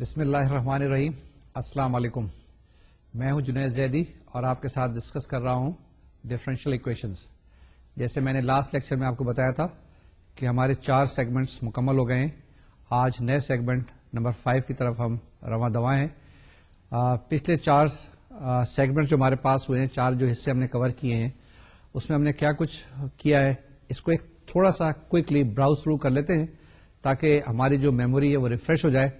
بسم اللہ الرحمن الرحیم السلام علیکم میں ہوں جنید زیدی اور آپ کے ساتھ ڈسکس کر رہا ہوں ڈفرینشیل ایکویشنز جیسے میں نے لاسٹ لیکچر میں آپ کو بتایا تھا کہ ہمارے چار سیگمنٹس مکمل ہو گئے ہیں آج نئے سیگمنٹ نمبر فائیو کی طرف ہم رواں آ, پچھلے چار سیگمنٹ جو ہمارے پاس ہوئے ہیں چار جو حصے ہم نے کور کیے ہیں اس میں ہم نے کیا کچھ کیا ہے اس کو ایک تھوڑا سا کوئکلی براؤز تھرو کر لیتے ہیں تاکہ ہماری جو میموری ہے وہ ریفریش ہو جائے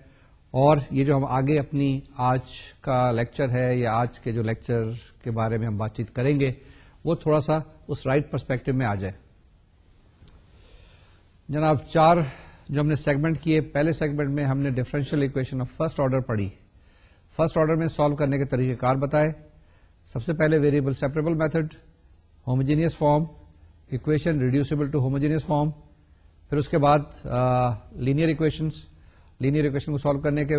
اور یہ جو ہم آگے اپنی آج کا لیکچر ہے یا آج کے جو لیکچر کے بارے میں ہم بات چیت کریں گے وہ تھوڑا سا اس رائٹ پرسپیکٹو میں آ جائے جناب چار جو ہم نے سیگمنٹ کیے پہلے سیگمنٹ میں ہم نے differential equation of first order پڑھی فرسٹ آرڈر میں سالو کرنے کے طریقہ کار بتائے سب سے پہلے variable separable method homogeneous form equation reducible to homogeneous form پھر اس کے بعد لینئر اکویشنس لینئر اکویشن کو سالو کرنے کے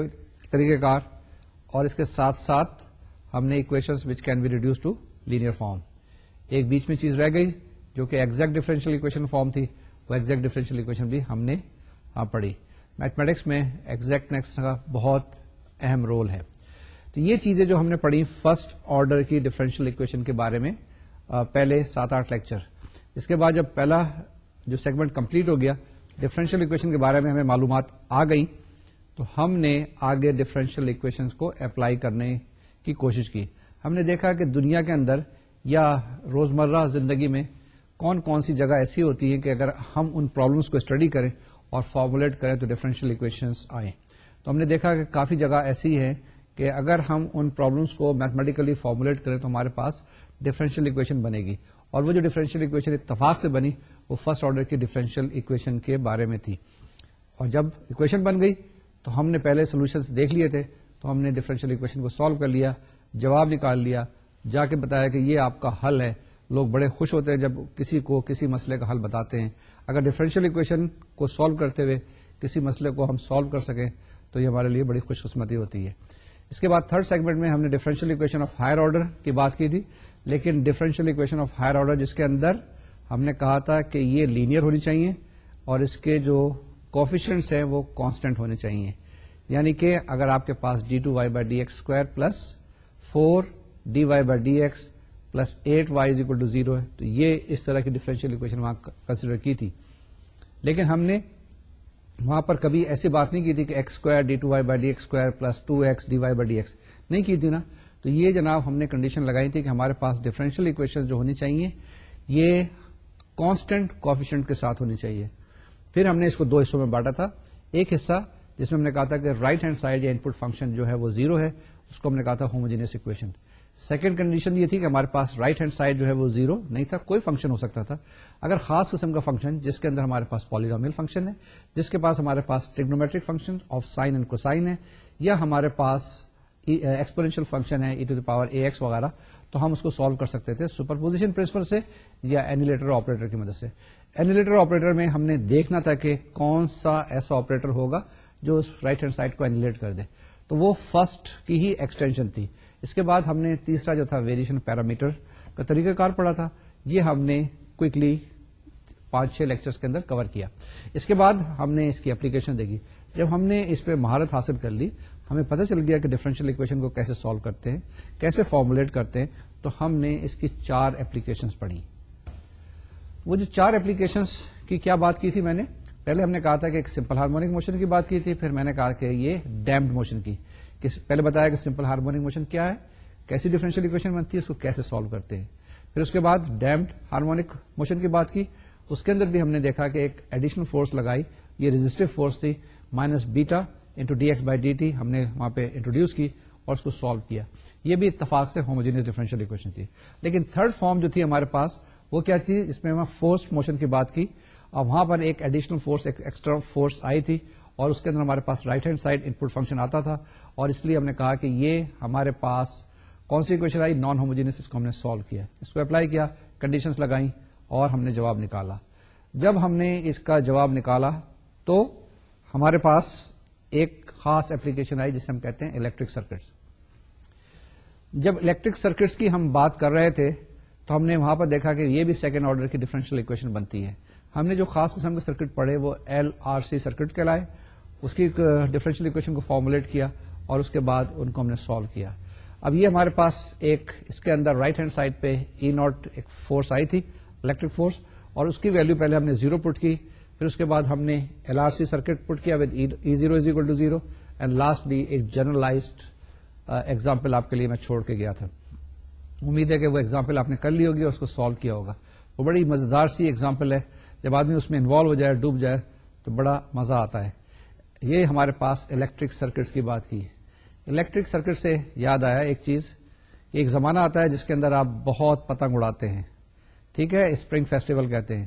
طریقہ کار اور اس کے ساتھ ساتھ ہم نے equation which can be reduce to linear form ایک بیچ میں چیز رہ گئی جو کہ ایکزیکٹ ڈیفرنشیل اکویشن فارم تھی وہ ایکزیکٹ ڈیفرنشیل اکویشن بھی ہم نے پڑھی میتھمیٹکس میں ایگزیکٹ نیکسٹ کا بہت اہم رول ہے تو یہ چیزیں جو ہم نے پڑھی فرسٹ آرڈر کی ڈفرینشیل اکویشن کے بارے میں پہلے سات آٹھ لیکچر اس کے بعد جب پہلا جو سیگمنٹ کمپلیٹ ہو گیا ڈفرینشیل اکویشن کے بارے میں ہمیں معلومات آ گئی تو ہم نے آگے ڈفرینشیل اکویشن کو اپلائی کرنے کی کوشش کی ہم نے دیکھا کہ دنیا کے اندر یا روزمرہ زندگی میں کون کون سی جگہ ایسی ہوتی ہے کہ اگر ہم ان پرابلمس کو اسٹڈی کریں اور فارمولیٹ کریں تو ڈفرینشیل اکویشن آئیں تو ہم نے دیکھا کہ کافی جگہ ایسی ہے کہ اگر ہم ان پرابلمس کو میتھمیٹیکلی فارمولیٹ کریں تو ہمارے پاس ڈفرینشیل اکویشن بنے گی اور وہ جو ڈفرینشیل اکویشن اتفاق سے بنی وہ فرسٹ آرڈر کی ڈفرینشیل اکویشن کے بارے میں تھی اور جب اکویشن بن گئی تو ہم نے پہلے سولوشن دیکھ لیے تھے تو ہم نے ڈفرینشیل اکویشن کو سالو کر لیا جواب نکال لیا جا کے بتایا کہ یہ آپ کا حل ہے لوگ بڑے خوش ہوتے ہیں جب کسی کو کسی مسئلے کا حل بتاتے ہیں اگر ڈفرینشیل اکویشن کو سالو کرتے ہوئے کسی مسئلے کو ہم سالو کر سکیں تو یہ ہمارے لیے بڑی خوش قسمتی ہوتی ہے اس کے بعد تھرڈ سیگمنٹ میں ہم نے differential equation of higher order کی بات کی تھی لیکن differential equation of higher order جس کے اندر ہم نے کہا تھا کہ یہ لینئر ہونی چاہیے اور اس کے جو کوفیشنٹس ہیں وہ کانسٹنٹ ہونے چاہیے یعنی کہ اگر آپ کے پاس D two Y by D X square plus four D Y by D X plus eight Y is equal to zero ہے تو یہ اس طرح کی اکویشن وہاں کنسیڈر کی تھی لیکن ہم نے وہاں پر کبھی ایسی بات نہیں کی تھی کہ X square D two Y by D X square plus two X D Y by D X نہیں کی تھی نا تو یہ جناب ہم نے کنڈیشن لگائی تھی کہ ہمارے پاس ڈیفرینشیل اکویشن جو ہونی چاہیے یہ کانسٹنٹ کوفیشنٹ کے ساتھ ہونی چاہیے پھر ہم نے اس کو دو حصوں میں بانٹا تھا ایک حصہ جس میں ہم نے کہا تھا کہ رائٹ ہینڈ سائڈ یا انپٹ فنکشن جو ہے وہ زیرو ہے اس کو ہم نے کہا تھا ہوموجینس اکویشن سیکنڈ کنڈیشن یہ تھی کہ ہمارے پاس رائٹ ہینڈ سائڈ جو ہے وہ زیرو نہیں تھا کوئی فنکشن ہو سکتا تھا اگر خاص قسم کا فنکشن جس کے اندر ہمارے پاس پالیڈامل فنکشن ہے جس کے پاس ہمارے پاس trigonometric function of sine and cosine ہے یا ہمارے پاس ایکسپرینشیل e, فنکشن uh, ہے E to the power A X وغیرہ تو ہم اس کو سالو کر سکتے تھے سپر پوزیشن پرنسپل سے یا اینیلیٹر آپریٹر کی مدد سے اینیلیٹر آپریٹر میں ہم نے دیکھنا تھا کہ کون سا ایسا آپریٹر ہوگا جو رائٹ ہینڈ سائڈ کو اینیلیٹ کر دے تو وہ فرسٹ کی ہی ایکسٹینشن تھی اس کے بعد ہم نے تیسرا جو تھا ویریشن پیرامیٹر کا طریقہ کار پڑا تھا یہ ہم نے کوکلی پانچ چھ لیکچر کے اندر کور کیا اس کے بعد ہم نے اس کی اپلیکیشن دیکھی جب ہم نے اس پہ مہارت حاصل کر لی ہمیں پتہ چل گیا کہ ڈیفرنشیل اکویشن کو کیسے سالو کرتے ہیں کیسے فارمولیٹ کرتے ہیں تو ہم نے اس کی چار ایپلیکیشن پڑھی وہ جو چار ایپلیکیشن کی کیا بات کی تھی میں نے پہلے ہم نے کہا تھا کہ ایک سمپل ہارمونک موشن کی کی بات تھی پھر میں نے کہا کہ یہ ڈیمپڈ موشن کی پہلے بتایا کہ سمپل ہارمونک موشن کیا ہے کیسی ڈیفرنشیل اکویشن بنتی ہے اس کو کیسے سالو کرتے ہیں پھر اس کے بعد ڈیمپڈ ہارمونک موشن کی بات کی اس کے اندر بھی ہم نے دیکھا کہ ایک ایڈیشنل فورس لگائی یہ ریزسٹو فورس تھی minus beta into D X by D T ہم نے وہاں پہ انٹروڈیوس کی اور اس کو سالو کیا یہ بھی اتفاق سے ہوموجینس ڈیفرنشیل اکویشن تھی لیکن تھرڈ فارم جو تھی ہمارے پاس وہ کیا تھی اس میں ہم فورس موشن کی بات کی اور وہاں پر ایک ایڈیشنل فورس ایکسٹرا فورس آئی تھی اور اس کے اندر ہمارے پاس right hand side input function آتا تھا اور اس لیے ہم نے کہا کہ یہ ہمارے پاس کون سی اکویشن آئی نان ہوموجینس اس کو ہم نے سالو کیا اس کو اپلائی کیا کنڈیشنس لگائی اور ہم نے جواب نکالا جب ہم نے اس کا جواب نکالا تو ہمارے پاس ایک خاص ایپلیکیشن آئی جسے ہم کہتے ہیں الیکٹرک سرکٹس جب الیکٹرک سرکٹس کی ہم بات کر رہے تھے تو ہم نے وہاں پر دیکھا کہ یہ بھی سیکنڈ آرڈر کی اکویشن بنتی ہے ہم نے جو خاص قسم کے سرکٹ پڑھے وہ ایل آر سی سرکٹ کے لائے اس کی اکویشن کو فارمولیٹ کیا اور اس کے بعد ان کو ہم نے سالو کیا اب یہ ہمارے پاس ایک اس کے اندر رائٹ ہینڈ سائڈ پہ ای e ناٹ ایک فورس آئی تھی الیکٹرک فورس اور اس کی ویلو پہلے ہم نے زیرو پٹ کی پھر اس کے بعد ہم نے L R C circuit put کیا with E zero is equal to zero and lastly ایک جرنلائزڈ ایگزامپل آپ کے لیے میں چھوڑ کے گیا تھا امید ہے کہ وہ ایگزامپل آپ نے کر لی ہوگی اور اس کو سالو کیا ہوگا وہ بڑی مزیدار سی ایگزامپل ہے جب آدمی اس میں انوالو ہو جائے ڈوب جائے تو بڑا مزہ آتا ہے یہ ہمارے پاس الیکٹرک سرکٹس کی بات کی الیکٹرک سرکٹ سے یاد آیا ایک چیز ایک زمانہ آتا ہے جس کے اندر آپ بہت پتنگ اڑاتے ہیں ٹھیک ہے اسپرنگ فیسٹیول کہتے ہیں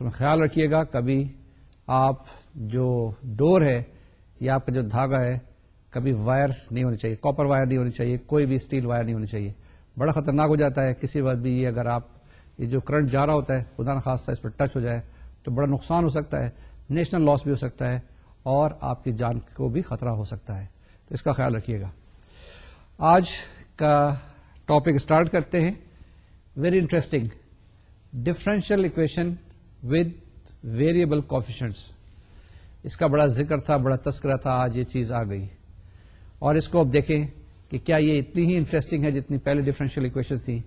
اس میں خیال رکھیے گا کبھی آپ جو ڈور ہے یا آپ کا جو دھاگا ہے کبھی وائر نہیں ہونی چاہیے کاپر وائر نہیں ہونی چاہیے کوئی بھی اسٹیل وائر نہیں ہونی چاہیے بڑا خطرناک ہو جاتا ہے کسی وقت بھی یہ اگر آپ یہ جو کرنٹ جا رہا ہوتا ہے خدا نا اس پر ٹچ ہو جائے تو بڑا نقصان ہو سکتا ہے نیشنل لاس بھی ہو سکتا ہے اور آپ کی جان کو بھی خطرہ ہو سکتا ہے تو اس کا خیال رکھیے گا آج کا ٹاپک اسٹارٹ کرتے ہیں very interesting differential equation with variable coefficients اس کا بڑا ذکر تھا بڑا تذکرہ تھا آج یہ چیز آ گئی اور اس کو آپ دیکھیں کہ کیا یہ اتنی ہی انٹرسٹنگ ہے جتنی پہلے ڈفرینشیل اکویشن تھی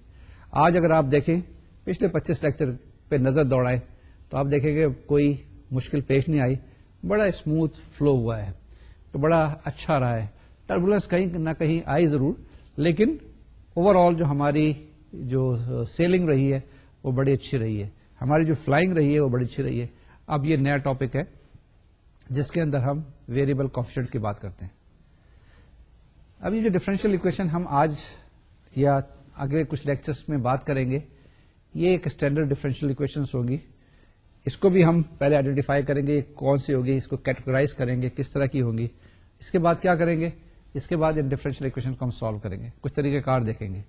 آج اگر آپ دیکھیں پچھلے پچیس لیکچر پہ نظر دوڑائے تو آپ دیکھیں کہ کوئی مشکل پیش نہیں آئی بڑا اسموتھ فلو ہوا ہے تو بڑا اچھا رہا ہے ٹربولنس کہیں نہ کہیں آئی ضرور لیکن اوور آل جو ہماری جو سیلنگ رہی ہے وہ بڑی اچھی رہی ہے ہماری جو فلائنگ رہی ہے وہ بڑی اچھی رہی ہے اب یہ نیا ٹاپک ہے جس کے اندر ہم ویریبل کافیشنٹس کی بات کرتے ہیں اب یہ جو ڈیفرنشیل اکویشن ہم آج یا اگلے کچھ لیکچرس میں بات کریں گے یہ ایک اسٹینڈرڈ ڈیفرنشیل اکویشن ہوں گی اس کو بھی ہم پہلے آئیڈینٹیفائی کریں گے کون سی ہوگی اس کو کیٹگرائز کریں گے کس طرح کی ہوں گی اس کے بعد کیا کریں گے اس کے بعد ان ڈیفرنشیل اکویشن کو ہم سالو کریں گے کچھ طریقہ کار دیکھیں گے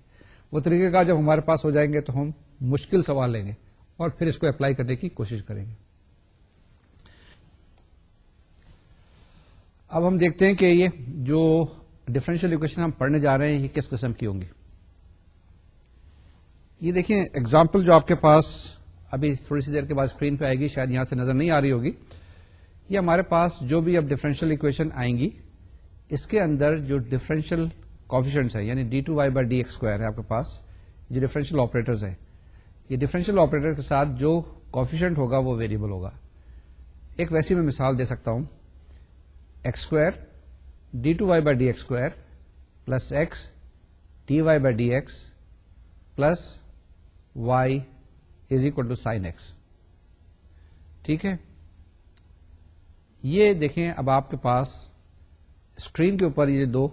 وہ طریقہ کار جب ہمارے پاس ہو جائیں گے تو ہم مشکل سوال لیں گے اور پھر اس کو اپلائی کرنے کی کوشش کریں گے اب ہم دیکھتے ہیں کہ یہ جو ڈفرینشیل اکویشن ہم پڑھنے جا رہے ہیں یہ کس قسم کی ہوں گی یہ دیکھیں اگزامپل جو آپ کے پاس ابھی تھوڑی سی دیر کے بعد اسکرین پہ آئے گی شاید یہاں سے نظر نہیں آ رہی ہوگی یہ ہمارے پاس جو بھی اب ڈفرینشیل اکویشن آئیں گی اس کے اندر جو ڈفرینشیل کوفیشنٹس ہیں یعنی D two Y by D X square ہے آپ کے پاس جو ڈفرینشیل آپریٹرز ہیں یہ ڈیفرنشیل آپریٹر کے ساتھ جو کوفیشنٹ ہوگا وہ ویریبل ہوگا ایک ویسی میں مثال دے سکتا ہوں x square d two y by d x square plus x d y by d x plus y is equal to sine x ٹھیک ہے یہ دیکھیں اب آپ کے پاس اسکرین کے اوپر یہ دو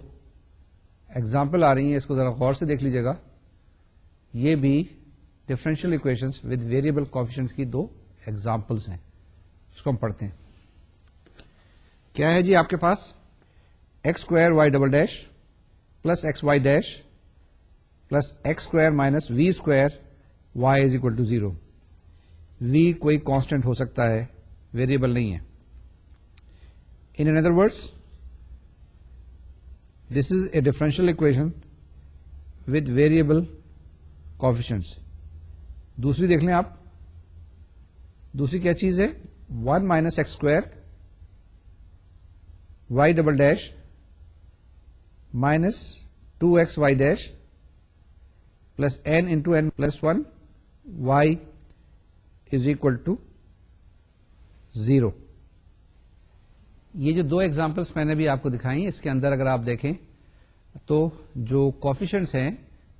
ایگزامپل آ رہی ہیں اس کو ذرا غور سے دیکھ لیجیے گا یہ بھی differential equation with variable coefficient کی دو ایگزامپلس ہیں اس کو ہم پڑھتے ہیں کیا ہے جی آپ کے پاس x square y double dash plus x y dash plus x square minus v square y is equal to zero v کوئی کانسٹینٹ ہو سکتا ہے ویریبل نہیں ہے in other words this is a differential equation with variable coefficients دوسری دیکھ لیں آپ دوسری کیا چیز ہے one minus x square y double dash minus two x y dash plus n into n plus one Y is equal to zero یہ جو دو ایگزامپلس میں نے بھی آپ کو دکھائی اس کے اندر اگر آپ دیکھیں تو جو کوفیشنٹس ہیں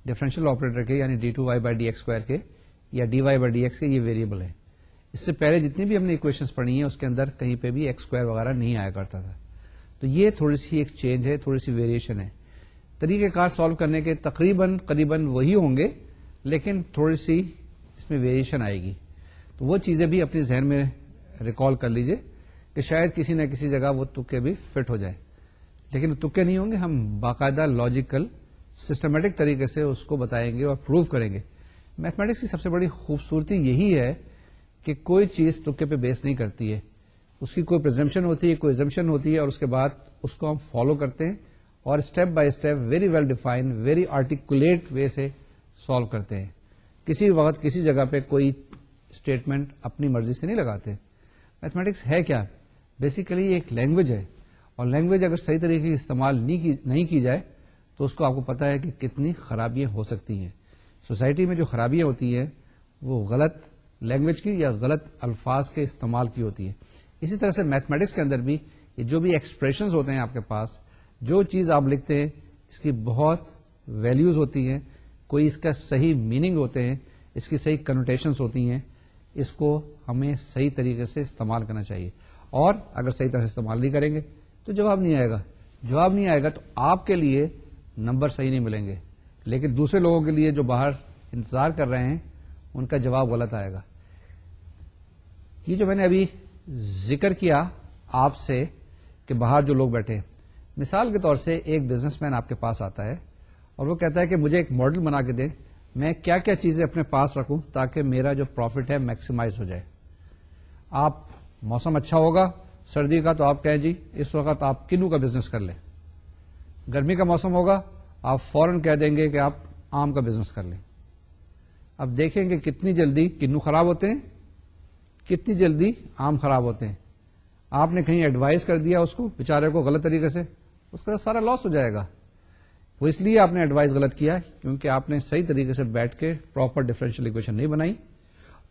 ڈیفرنشیل آپریٹر کے یعنی d two y by d x square کے یا d y by d x کے یہ ویریبل ہے اس سے پہلے جتنی بھی ہم نے اکویشن پڑھی ہیں اس کے اندر کہیں پہ بھی ایکس اسکوائر وغیرہ نہیں آیا کرتا تھا تو یہ تھوڑی سی ایک چینج ہے تھوڑی سی ویریشن ہے طریقہ کار سالو کرنے کے تقریباً قریباً وہی ہوں گے لیکن تھوڑی سی اس میں ویریشن آئے گی تو وہ چیزیں بھی اپنے ذہن میں ریکال کر لیجیے کہ شاید کسی نہ کسی جگہ وہ تکے بھی فٹ ہو جائے لیکن تکے نہیں ہوں گے ہم باقاعدہ لاجیکل سسٹمیٹک طریقے سے اس کو بتائیں گے اور پروو کریں گے میتھمیٹکس کی سب سے بڑی خوبصورتی یہی ہے کہ کوئی چیز تکے پہ بیس نہیں کرتی ہے اس کی کوئی پرزمپشن ہوتی ہے کوئی ایگزمپشن ہوتی ہے اور اس کے بعد اس کو ہم فالو کرتے ہیں اور step by step very well define very articulate way سے سالو کرتے ہیں کسی وقت کسی جگہ پہ کوئی اسٹیٹمنٹ اپنی مرضی سے نہیں لگاتے میتھمیٹکس ہے کیا بیسیکلی ایک لینگویج ہے اور لینگویج اگر صحیح طریقے کی استعمال نہیں کی جائے تو اس کو آپ کو پتا ہے کہ کتنی خرابیاں ہو سکتی ہیں سوسائٹی میں جو خرابیاں ہوتی ہیں وہ غلط لینگویج کی یا غلط الفاظ کے استعمال کی ہوتی ہے اسی طرح سے میتھمیٹکس کے اندر بھی جو بھی ایکسپریشنز ہوتے ہیں آپ کے پاس جو چیز آپ لکھتے ہیں اس کی بہت ویلیوز ہوتی ہیں کوئی اس کا صحیح میننگ ہوتے ہیں اس کی صحیح کنوٹیشنس ہوتی ہیں اس کو ہمیں صحیح طریقے سے استعمال کرنا چاہیے اور اگر صحیح طرح سے استعمال نہیں کریں گے تو جواب نہیں آئے گا جواب نہیں آئے گا تو آپ کے لیے نمبر صحیح نہیں ملیں گے لیکن دوسرے لوگوں کے لیے جو باہر انتظار کر رہے ہیں ان کا جواب غلط آئے گا یہ جو میں نے ابھی ذکر کیا آپ سے کہ باہر جو لوگ بیٹھے مثال کے طور سے ایک بزنس مین آپ کے پاس آتا ہے اور وہ کہتا ہے کہ مجھے ایک ماڈل بنا کے دیں میں کیا کیا چیزیں اپنے پاس رکھوں تاکہ میرا جو پروفٹ ہے میکسیمائز ہو جائے آپ موسم اچھا ہوگا سردی کا تو آپ کہیں جی اس وقت آپ کنو کا بزنس کر لیں گرمی کا موسم ہوگا آپ فورن کہہ دیں گے کہ آپ آم کا بزنس کر لیں اب دیکھیں کہ کتنی جلدی کنو خراب ہوتے ہیں کتنی جلدی آم خراب ہوتے ہیں آپ نے کہیں ایڈوائز کر دیا اس کو بےچارے کو غلط طریقے سے اس کا سارا لاس ہو جائے گا وہ اس لیے آپ نے ایڈوائز غلط کیا کیونکہ آپ نے صحیح طریقے سے بیٹھ کے پراپر ڈفرینشیل اکویشن نہیں بنائی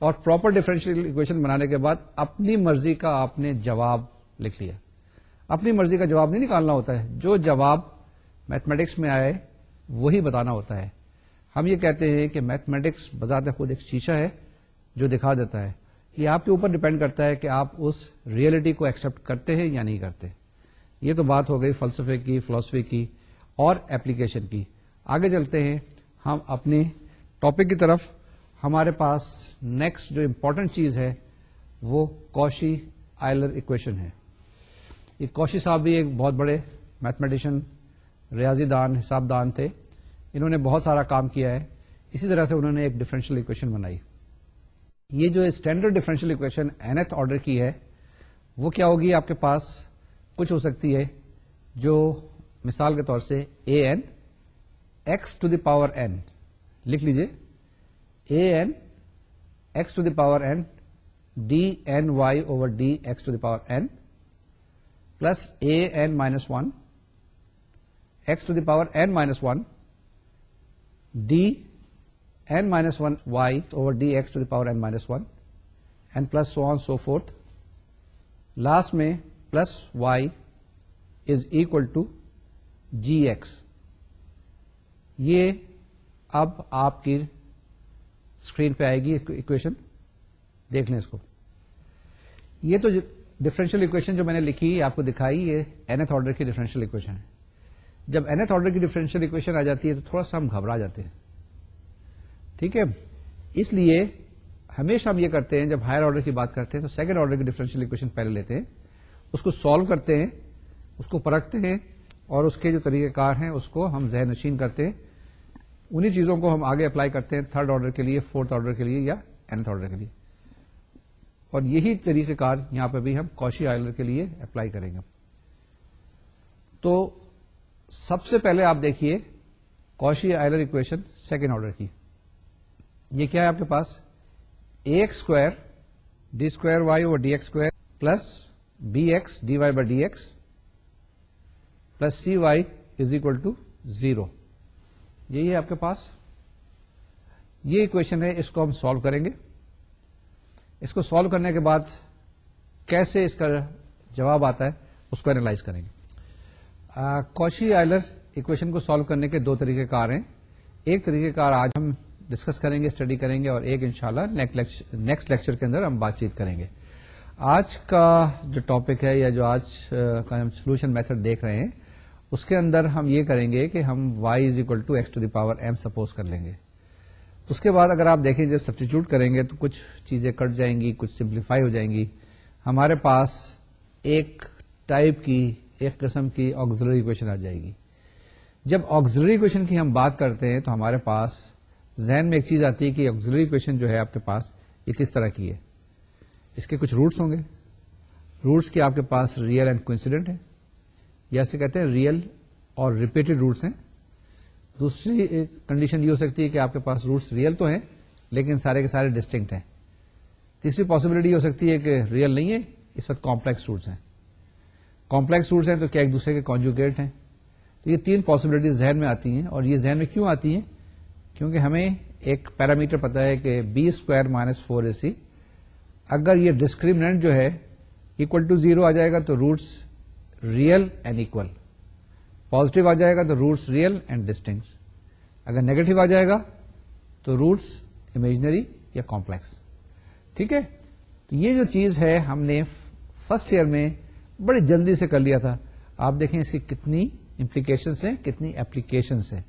اور پراپر ڈیفرنشیل اکویشن بنانے کے بعد اپنی مرضی کا آپ نے جواب لکھ لیا اپنی مرضی کا جواب نہیں نکالنا ہوتا ہے جو جواب میتھمیٹکس میں آئے وہی بتانا ہوتا ہے ہم یہ کہتے ہیں کہ میتھمیٹکس بذات خود ایک شیشہ ہے جو دکھا دیتا ہے یہ آپ کے اوپر ڈپینڈ کرتا ہے کہ آپ اس ریئلٹی کو ایکسپٹ کرتے ہیں یا نہیں کرتے یہ تو بات ہو گئی فلسفے کی فلاسفی کی اور اپلیکیشن کی آگے چلتے ہیں ہم اپنے ٹاپک کی طرف ہمارے پاس نیکسٹ جو امپورٹنٹ چیز ہے وہ کوشی آئلر اکویشن ہے یہ کوشی صاحب بھی ایک بہت بڑے میتھمیٹیشین ریاضی دان حساب دان تھے انہوں نے بہت سارا کام کیا ہے اسی طرح سے انہوں نے ایک ڈفرینشیل اکویشن بنائی یہ جو standard differential equation nth کی ہے وہ کیا ہوگی آپ کے پاس کچھ ہو سکتی ہے جو مثال کے طور سے a n x to the power n لکھ لیجیے a n x to the power n d n y over d x to the power n plus a n minus one x to the power n minus one d m minus one y d x to the powers one n plus so on so forth last میں plus y is equal to g X یہ اب آپ کی screen پہ آئے گی equation دیکھ لیں اس کو یہ تو ڈفرینشیل اکویشن جو میں نے لکھی آپ کو دکھائی یہ اینتھ آرڈر کی ڈفرینشیل اکویشن ہے جب آرڈر کی ڈیفرنشیل اکویشن آ جاتی ہے تو تھوڑا سا ہم گھبرا جاتے ہیں ٹھیک ہے اس لیے ہمیشہ ہم یہ کرتے ہیں جب ہائر آرڈر کی بات کرتے ہیں تو سیکنڈ آرڈر کی اکویشن پہلے لیتے ہیں اس کو سالو کرتے ہیں اس کو پرکھتے ہیں اور اس کے جو طریقہ کار ہیں اس کو ہم ذہن نشین کرتے ہیں انہی چیزوں کو ہم آگے اپلائی کرتے ہیں تھرڈ آرڈر کے لیے فورتھ آرڈر کے لیے یا اینتھ آرڈر کے لیے اور یہی طریقہ کار یہاں پہ بھی ہم کوشی آئلر کے لیے اپلائی کریں گے تو سب سے پہلے آپ دیکھیے Cauchy Euler equation second order کی یہ کیا ہے آپ کے پاس ایک square d square y over d x square plus b x d y by d x plus c y is equal to zero یہی ہے آپ کے پاس یہ اکویشن ہے اس کو ہم سالو کریں گے اس کو سالو کرنے کے بعد کیسے اس کا جواب آتا ہے اس کو اینالائز کریں گے کوشی آئلر اکویشن کو سالو کرنے کے دو طریقہ کار ہیں ایک طریقے کار آج ہم ڈسکس کریں گے اسٹڈی کریں گے اور ایک انشاءاللہ شاء اللہ نیکسٹ لیکچر کے اندر ہم بات چیت کریں گے آج کا جو ٹاپک ہے یا جو آج کا ہم سولوشن میتھڈ دیکھ رہے ہیں اس کے اندر ہم یہ کریں گے کہ ہم y is equal to x to the power m suppose کر لیں گے اس کے بعد اگر آپ دیکھیں جب سبسٹیچیوٹ کریں گے تو کچھ چیزیں کٹ جائیں گی کچھ سمپلیفائی ہو جائیں گی ہمارے پاس ایک ٹائپ کی ایک قسم کی آگزلری اکویشن آ جائے گی جب آگزلری کی ہم بات کرتے ہیں تو ہمارے پاس ذہن میں ایک چیز آتی ہے کہ آگزلری ہے آپ کے پاس یہ کس طرح کی ہے اس کے کچھ روٹس ہوں گے روٹس کے آپ کے پاس ریئل اینڈ کوئنسیڈنٹ ہے یا کہتے ہیں ریئل اور ریپیٹڈ روٹس ہیں دوسری کنڈیشن یہ ہو سکتی ہے کہ آپ کے پاس روٹس ریئل تو ہیں لیکن سارے کے سارے ڈسٹنکٹ ہیں تیسری پاسبلٹی ہو سکتی ہے کہ ریئل نہیں ہے اس وقت کمپلیکس روٹس ہیں کمپلیکس روٹس ہیں تو کیا ایک دوسرے کے کانجوگیٹ ہیں تو یہ تین پاسبلٹیز ذہن میں آتی ہیں اور یہ ذہن میں کیوں آتی ہیں کیونکہ ہمیں ایک پیرامیٹر پتا ہے کہ B square minus four A C اگر یہ ڈسکریمنٹ جو ہے اکول ٹو زیرو آ جائے گا تو roots real and equal positive آ جائے گا تو روٹس ریئل اینڈ ڈسٹنکٹ اگر نیگیٹو آ جائے گا تو روٹس امیجنری یا کمپلیکس ٹھیک ہے تو یہ جو چیز ہے ہم نے فرسٹ ایئر میں بڑی جلدی سے کر لیا تھا آپ دیکھیں اس کی کتنی امپلیکیشن ہیں کتنی ایپلیکیشن ہیں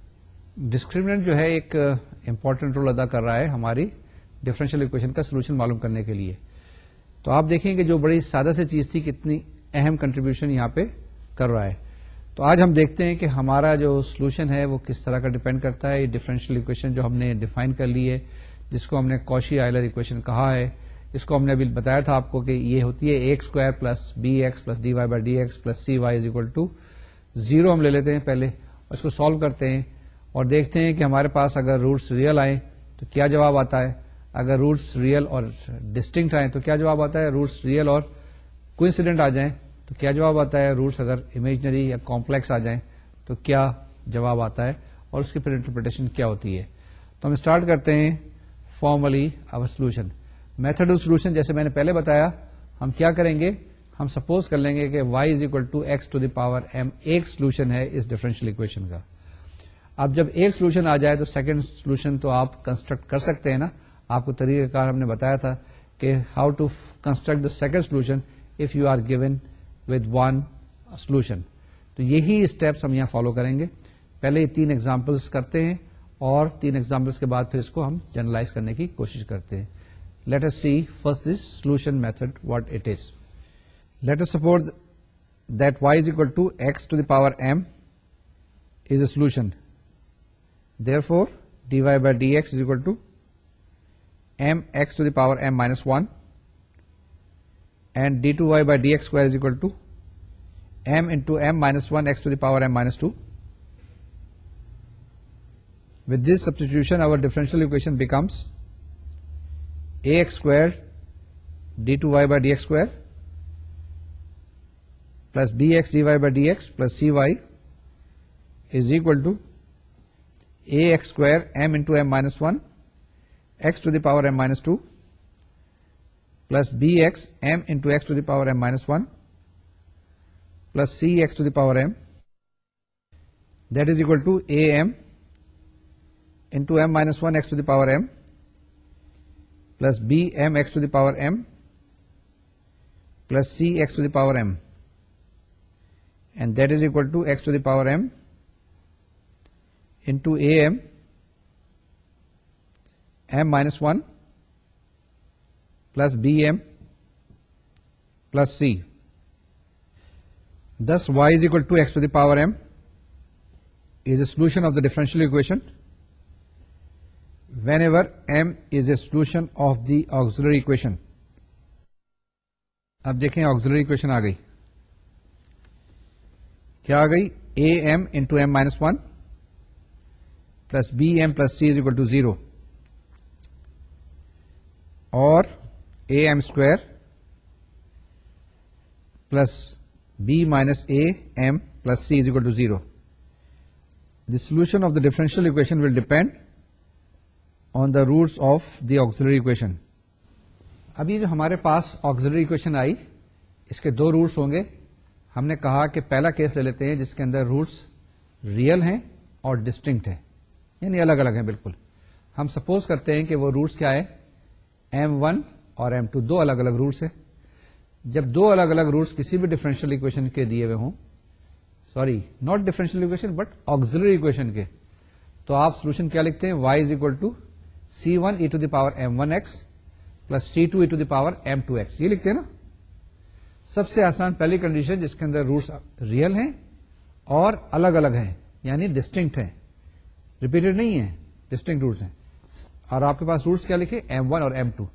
ڈسکریمنٹ جو ہے ایک امپورٹنٹ رول ادا کر رہا ہے ہماری ڈفرینشیل اکویشن کا سولوشن معلوم کرنے کے لیے تو آپ دیکھیں کہ جو بڑی سادہ سی چیز تھی کتنی اہم کنٹریبیوشن یہاں پہ کر رہا ہے تو آج ہم دیکھتے ہیں کہ ہمارا جو سولوشن ہے وہ کس طرح کا ڈپینڈ کرتا ہے یہ ڈیفرنشیل اکویشن جو ہم نے ڈیفائن کر لی ہے جس کو ہم نے کوشی آئلر اکویشن کہا ہے اس کو ہم نے ابھی بتایا تھا آپ کو کہ یہ ہوتی ہے ایک square plus B X plus D Y by D X plus C Y is equal to zero ہم لے لیتے ہیں پہلے اس کو سالو کرتے ہیں اور دیکھتے ہیں کہ ہمارے پاس اگر روٹس ریئل آئیں تو کیا جواب آتا ہے اگر روٹس ریئل اور ڈسٹنکٹ آئیں تو کیا جواب آتا ہے روٹس ریئل اور کوئنسیڈنٹ آ جائیں تو کیا جواب آتا ہے روٹس اگر امیجنری یا کمپلیکس آ جائیں تو کیا جواب آتا ہے اور اس کی پھر انٹرپریٹیشن کیا ہوتی ہے تو ہم اسٹارٹ کرتے ہیں فارملی اب سولوشن میتھڈ آف سولوشن جیسے میں نے پہلے بتایا ہم کیا کریں گے ہم سپوز کر لیں گے کہ y is equal to x to the power ایک سولوشن ہے اس ڈیفرنشیل اکویشن کا اب جب ایک سولوشن آ جائے تو سیکنڈ سولوشن تو آپ کنسٹرکٹ کر سکتے ہیں نا آپ کو طریقہ کار ہم نے بتایا تھا کہ how to construct the second solution if you are given with one solution تو یہی اسٹیپس ہم یہاں فالو کریں گے پہلے یہ تین ایگزامپلس کرتے ہیں اور تین ایگزامپلس کے بعد پھر اس کو ہم جرنلائز کرنے کی کوشش کرتے ہیں Let us see first this solution method, what it is. Let us suppose that y is equal to x to the power m is a solution. Therefore, dy by dx is equal to mx to the power m minus 1 and d2y by dx square is equal to m into m minus 1 x to the power m minus 2. With this substitution, our differential equation becomes a x square d y by d x square plus b x d y by d x plus c y is equal to a x square m into m minus one x to the power m minus two plus b x m into x to the power m minus one plus c x to the power m that is equal to a m into m minus one x to the power m plus b m x to the power m plus c x to the power m, and that is equal to x to the power m into a m m minus 1 plus b m plus c. Thus y is equal to x to the power m is a solution of the differential equation whenever m is a solution of the auxiliary equation اب دیکھیں auxiliary equation آ گئی کیا آ گئی a m into m minus one plus b m plus c is equal to zero اور a m square plus b minus a m plus c is equal to zero the solution of the differential equation will depend the roots of the auxiliary equation یہ جو ہمارے پاس auxiliary equation آئی اس کے دو roots ہوں گے ہم نے کہا کہ پہلا کیس لے لیتے ہیں جس کے اندر روٹس ریئل ہیں اور ڈسٹنکٹ ہیں یعنی الگ الگ ہیں بالکل ہم سپوز کرتے ہیں کہ وہ روٹس کیا ہے ایم ون اور ایم ٹو دو الگ الگ روٹس ہیں جب دو الگ الگ روٹس کسی بھی ڈیفرنشیل اکویشن کے دیے ہوئے ہوں sorry not differential equation but auxiliary equation کے تو آپ سولوشن کیا لکھتے ہیں y is equal to c one e to the power m one x plus c two e to the power m two x یہ لکھتے ہیں نا سب سے آسان پہلی کنڈیشن جس کے اندر روٹس ریئل ہیں اور الگ الگ ہیں یعنی ڈسٹنکٹ ہیں ریپیٹڈ نہیں ہیں ڈسٹنکٹ روٹس ہیں اور آپ کے پاس روٹس کیا لکھے ایم ون اور ایم ٹو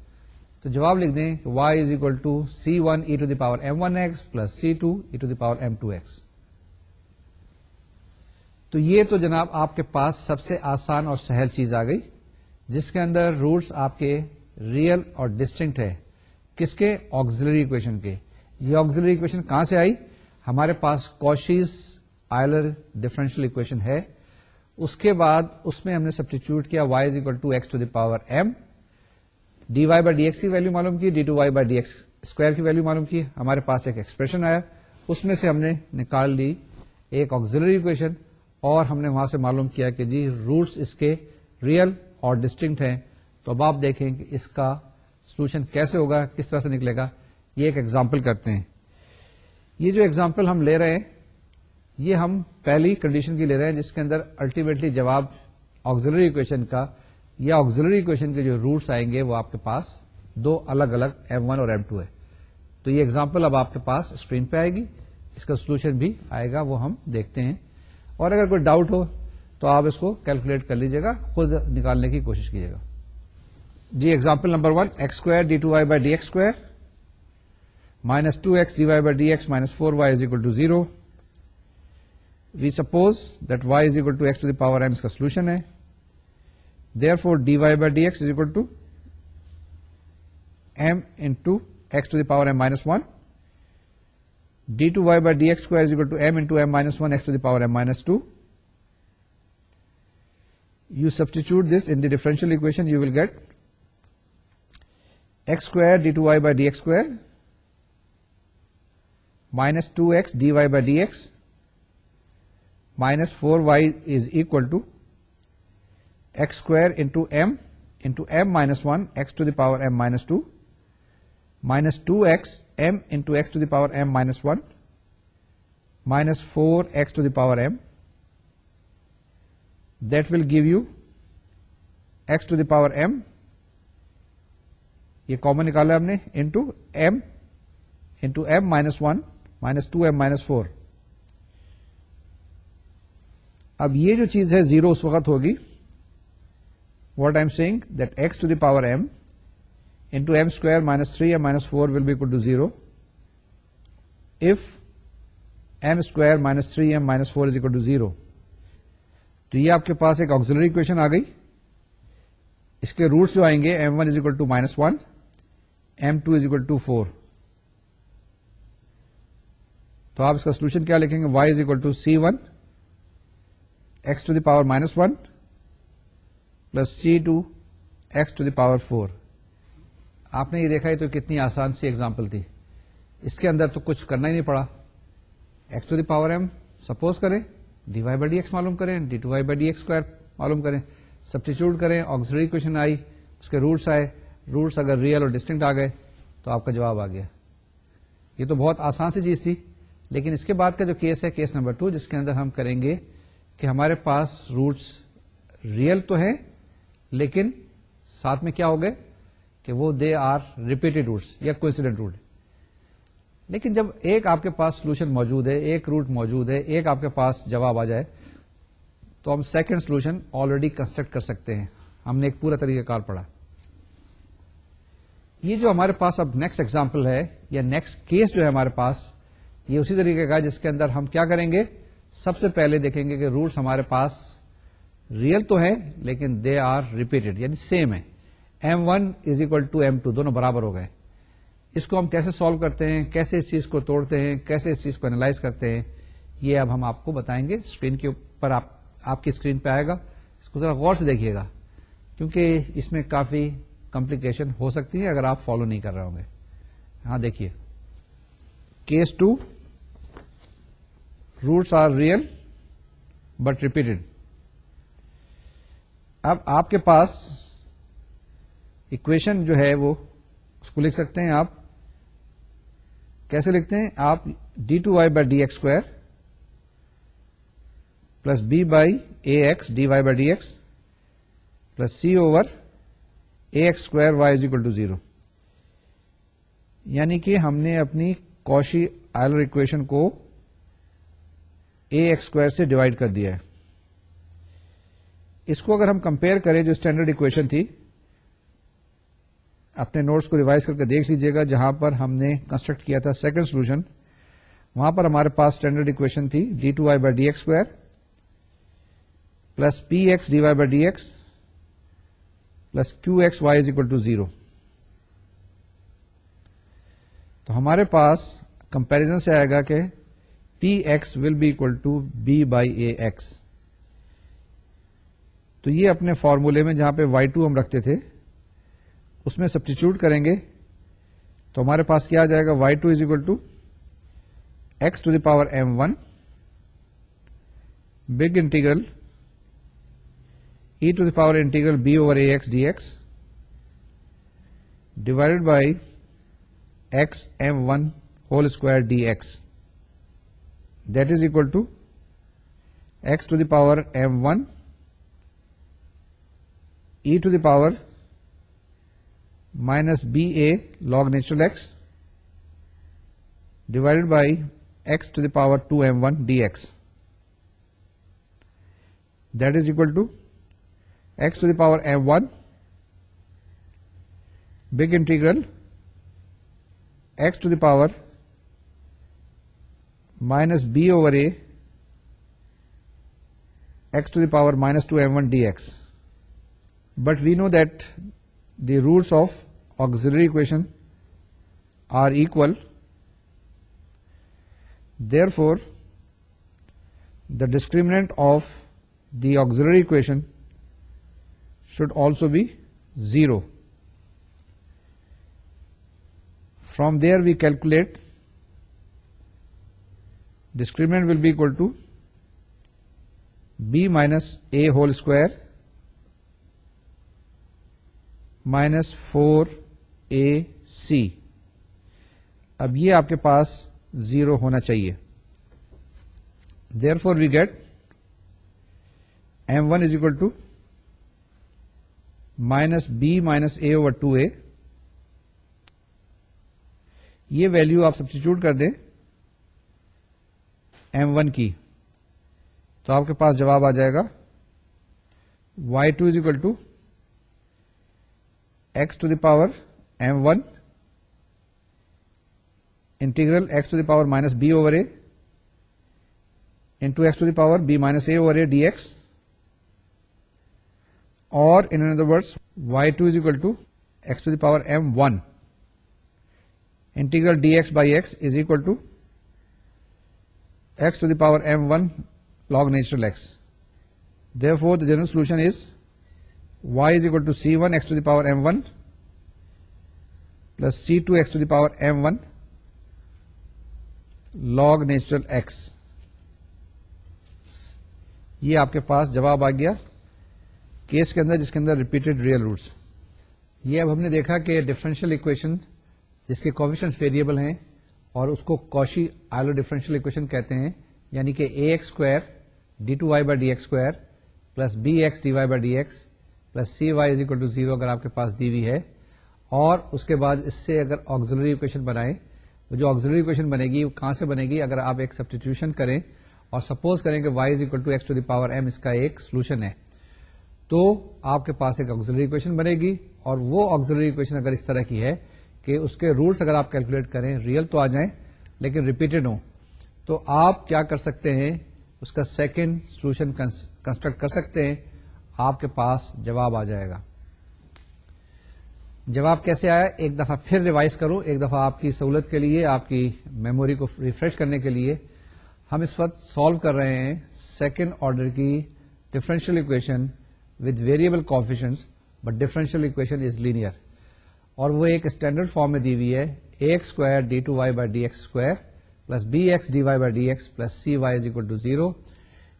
تو جواب لکھ دیں کہ y is equal to c one e to the power m one x plus c two e to the power m two x تو یہ تو جناب آپ کے پاس سب سے آسان اور سہل چیز آ گئی جس کے اندر روٹس آپ کے ریئل اور ڈسٹنکٹ ہے کس کے آگزلری اکویشن کے یہ آگزلری اکویشن کہاں سے آئی ہمارے پاس کوشیز آئلر ڈیفرنشل اکویشن ہے اس کے بعد اس میں ہم نے سبسٹیچیوٹ کیا y is equal to x to the power m d y by d x کی ویلو معلوم کی d two y by d x square کی ویلو معلوم کی ہمارے پاس ایک ایکسپریشن آیا اس میں سے ہم نے نکال لی ایک آگزلری اکویشن اور ہم نے وہاں سے معلوم کیا کہ جی روٹس اس کے ریئل اور ڈسٹنکٹ ہیں تو اب آپ دیکھیں کہ اس کا سولوشن کیسے ہوگا کس طرح سے نکلے گا یہ ایک ایگزامپل کرتے ہیں یہ جو ایگزامپل ہم لے رہے ہیں یہ ہم پہلی کنڈیشن کی لے رہے ہیں جس کے اندر الٹیمیٹلی جواب آگزلری اکویشن کا یا آگزلری اکویشن کے جو روٹس آئیں گے وہ آپ کے پاس دو الگ الگ ایم ون اور ایم ٹو ہے تو یہ ایگزامپل اب آپ کے پاس اسکرین پہ آئے گی اس کا سولوشن بھی آئے گا وہ ہم دیکھتے ہیں اور اگر کوئی ڈاؤٹ ہو تو آپ اس کو کیلکولیٹ کر لیجیے گا خود نکالنے کی کوشش کیجیے گا جی example number one x square d two y by d x square minus two x d y by d x minus four y is equal to zero we suppose that y is equal to x to the power m اس کا solution ہے therefore d y by d x is equal to m into x to the power m minus one d two y by d x square is equal to m into m minus one x to the power m minus two You substitute this in the differential equation, you will get x square d2y by dx square minus 2x dy by dx minus 4y is equal to x square into m minus 1 x to the power m minus 2 minus 2x m into x to the power m minus 1 minus 4x to the power m that will give you x to the power m یہ common نکالا ہم نے into m into m minus one minus two m minus four اب یہ جو چیز ہے zero اس وقت ہوگی what I am seeing that x to the power m into m square minus three m minus four will be to zero if m square minus three m minus four is equal to zero تو یہ آپ کے پاس ایک auxiliary equation آ گئی اس کے roots جو آئیں گے m one is equal to minus one m two is equal to four تو آپ اس کا سولوشن کیا لکھیں گے y is equal to c one x to the power minus one plus c two x to the power four آپ نے یہ دیکھا تو کتنی آسان سی ایگزامپل تھی اس کے اندر تو کچھ کرنا ہی نہیں پڑا x to the power m suppose کریں d y by d x معلوم کریں معلوم کریں سبسٹیچیوٹ کریں آگزری کوشچن آئی اس کے روٹس آئے روٹس اگر ریئل اور ڈسٹنکٹ آ گئے تو آپ کا جواب آ گیا یہ تو بہت آسان سی چیز تھی لیکن اس کے بعد کا جو کیس ہے کیس نمبر ٹو جس کے اندر ہم کریں گے کہ ہمارے پاس روٹس ریئل تو ہیں لیکن ساتھ میں کیا ہو گئے کہ وہ دے آر ریپیٹڈ روٹس یا کوئنسیڈنٹ روٹ لیکن جب ایک آپ کے پاس سولوشن موجود ہے ایک روٹ موجود ہے ایک آپ کے پاس جواب آ جائے تو ہم سیکنڈ سولوشن آلریڈی کنسٹرکٹ کر سکتے ہیں ہم نے ایک پورا طریقہ کار پڑھا یہ جو ہمارے پاس اب نیکسٹ ایگزامپل ہے یا نیکسٹ کیس جو ہے ہمارے پاس یہ اسی طریقے کا جس کے اندر ہم کیا کریں گے سب سے پہلے دیکھیں گے کہ روٹس ہمارے پاس ریئل تو ہے لیکن دے آر ریپیٹڈ یعنی سیم ہے m one is equal to m two دونوں برابر ہو گئے اس کو ہم کیسے سالو کرتے ہیں کیسے اس چیز کو توڑتے ہیں کیسے اس چیز کو اینالائز کرتے ہیں یہ اب ہم آپ کو بتائیں گے اسکرین کے اوپر آپ کی اسکرین پہ آئے گا اس کو ذرا غور سے دیکھیے گا کیونکہ اس میں کافی کمپلیکیشن ہو سکتی ہے اگر آپ فالو نہیں کر رہے ہوں گے ہاں دیکھیے case two roots are real but repeated اب آپ کے پاس اکویشن جو ہے وہ اس کو لکھ سکتے ہیں آپ کیسے لکھتے ہیں آپ d two y by d x square plus b by a x d y by d x plus c over a x square y is equal to zero یعنی کہ ہم نے اپنی کوشی آئلر اکویشن کو a x square سے divide کر دیا ہے اس کو اگر ہم کمپیئر کریں جو اسٹینڈرڈ اکویشن تھی اپنے نوٹس کو ریوائز کر کے دیکھ لیجیے گا جہاں پر ہم نے کنسٹرکٹ کیا تھا سیکنڈ سولوشن وہاں پر ہمارے پاس اسٹینڈرڈ اکویشن تھی d two y by d x square plus p x d y by d x plus q x y is equal to zero تو ہمارے پاس کمپیرزن سے آئے گا کہ p x will be equal to b by a x تو یہ اپنے فارمولے میں جہاں پہ وائی ٹو ہم رکھتے تھے اس میں سبسٹیچیوٹ کریں گے تو ہمارے پاس کیا آ جائے گا y two is equal to x to the power m one big integral e to the power integral b over a x d x divide by x m one whole square d x that is equal to x to the power m one e to the power minus BA log natural x divided by x to the power 2m1 dx. That is equal to x to the power m1 big integral x to the power minus b over a x to the power minus 2m1 dx. But we know that the roots of auxiliary equation are equal. Therefore, the discriminant of the auxiliary equation should also be 0. From there we calculate discriminant will be equal to b minus a whole square minus four a c اب یہ آپ کے پاس zero ہونا چاہیے therefore we get m one is equal to minus b minus a over two a یہ value آپ substitute کر دیں ایم ون کی تو آپ کے پاس جواب آ جائے گا y two is equal to power m integral x to the power minus b over power b minus a over d x اور two equal to the power m integral d is equal to x to the power m one log natural for the general solution is y is to c one x to the power m one plus c two x to the power m one log natural x یہ آپ کے پاس جواب آ گیا case کے اندر جس کے اندر ریپیٹڈ ریئل روٹس یہ اب ہم نے دیکھا کہ ڈفرینشیل اکویشن جس کے کوفیشن ویریبل ہیں اور اس کو کوشی آلو ڈیفرنشیل اکویشن کہتے ہیں یعنی کہ a x square d two y by d x square plus b x d y by d x plus c y is equal to zero اگر آپ کے پاس دی ہوئی ہے اور اس کے بعد اس سے اگر اکویشن بنائیں تو جو اکویشن بنے گی وہ کہاں سے بنے گی اگر آپ ایک سبسٹیٹیوشن کریں اور سپوز کریں کہ y is equal to x to the power m اس کا ایک سولوشن ہے تو آپ کے پاس ایک آگزلری اکویشن بنے گی اور وہ آگزلری اکویشن اگر اس طرح کی ہے کہ اس کے روٹس اگر آپ کیلکولیٹ کریں ریئل تو آ جائیں لیکن ریپیٹڈ ہوں تو آپ کیا کر سکتے ہیں اس کا سیکنڈ سولوشن کنسٹرکٹ کر سکتے ہیں آپ کے پاس جواب آ جائے گا جواب کیسے آیا ایک دفعہ پھر ریوائز کروں ایک دفعہ آپ کی سہولت کے لیے آپ کی میموری کو ریفریش کرنے کے لیے ہم اس وقت سالو کر رہے ہیں سیکنڈ آرڈر کی differential equation with variable coefficients but differential equation is linear اور وہ ایک اسٹینڈرڈ فارم میں دی ہوئی ہے square square d d d d two two y y y by by x x x plus plus b c is equal zero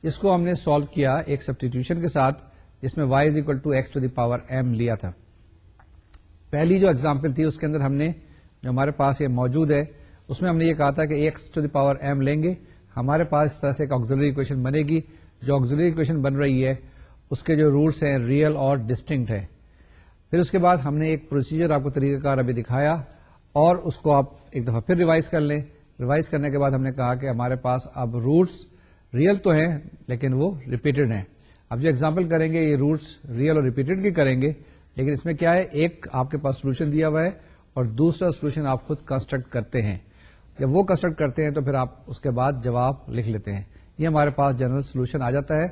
اس کو ہم نے سالو کیا ایک سبسٹیٹیوشن کے ساتھ جس میں y is equal to x to the power m لیا تھا پہلی جو اگزامپل تھی اس کے اندر ہم نے جو ہمارے پاس یہ موجود ہے اس میں ہم نے یہ کہا تھا کہ x to the power m لیں گے ہمارے پاس اس طرح سے ایک آگزلری اکویشن بنے گی جو آگزلری اکویشن بن رہی ہے اس کے جو روٹس ہیں ریئل اور ڈسٹنکٹ ہے پھر اس کے بعد ہم نے ایک پروسیجر آپ کو طریقہ کار ابھی دکھایا اور اس کو آپ ایک دفعہ پھر ریوائز کر لیں ریوائز کرنے کے بعد ہم نے کہا کہ ہمارے پاس اب روٹس ریئل تو ہیں لیکن وہ ریپیٹڈ ہیں اب جو ایگزامپل کریں گے یہ روٹس ریئل اور ریپیٹڈ کے کریں گے لیکن اس میں کیا ہے ایک آپ کے پاس سولوشن دیا ہوا ہے اور دوسرا سولوشن آپ خود کنسٹرکٹ کرتے ہیں جب وہ کنسٹرکٹ کرتے ہیں تو پھر آپ اس کے بعد جواب لکھ لیتے ہیں یہ ہمارے پاس جنرل سولوشن آ جاتا ہے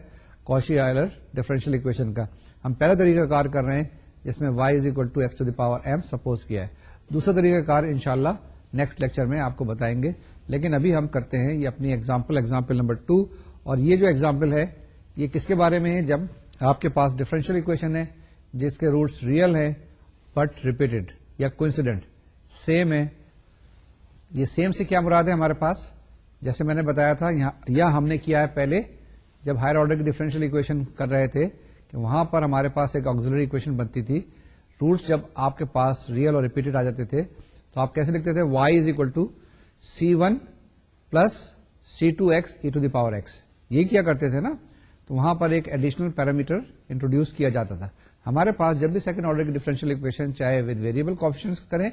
کوشی آئلر ڈیفرنشیل اکویشن کا ہم پہلا طریقہ کار کر رہے ہیں جس میں y is equal to x to the power m suppose کیا ہے دوسرا طریقہ کار انشاءاللہ اللہ نیکسٹ لیکچر میں آپ کو بتائیں گے لیکن ابھی ہم کرتے ہیں یہ اپنی ایگزامپل ایگزامپل نمبر ٹو اور یہ جو ایگزامپل ہے یہ کس کے بارے میں ہے جب آپ کے پاس ڈفرینشیل اکویشن ہے جس کے روٹس ریئل ہیں بٹ ریپیٹڈ یا کوئنسیڈنٹ سیم ہے یہ سیم سے کیا مراد ہے ہمارے پاس جیسے میں نے بتایا تھا یا ہم نے کیا ہے پہلے جب ہائر آرڈر کی ڈیفرنشیل اکویشن کر رہے تھے کہ وہاں پر ہمارے پاس ایک آگزلری اکویشن بنتی تھی روٹس جب آپ کے پاس ریئل اور ریپیٹڈ آ جاتے تھے تو آپ کیسے لکھتے تھے y is equal to c one plus c two x e to the power x یہ کیا کرتے تھے نا تو وہاں پر ایک ایڈیشنل پیرامیٹر انٹروڈیوس کیا جاتا تھا ہمارے پاس جب بھی سیکنڈ آرڈر کی ڈیفرنشیل اکویشن چاہے ود ویریبل کافیشنس کریں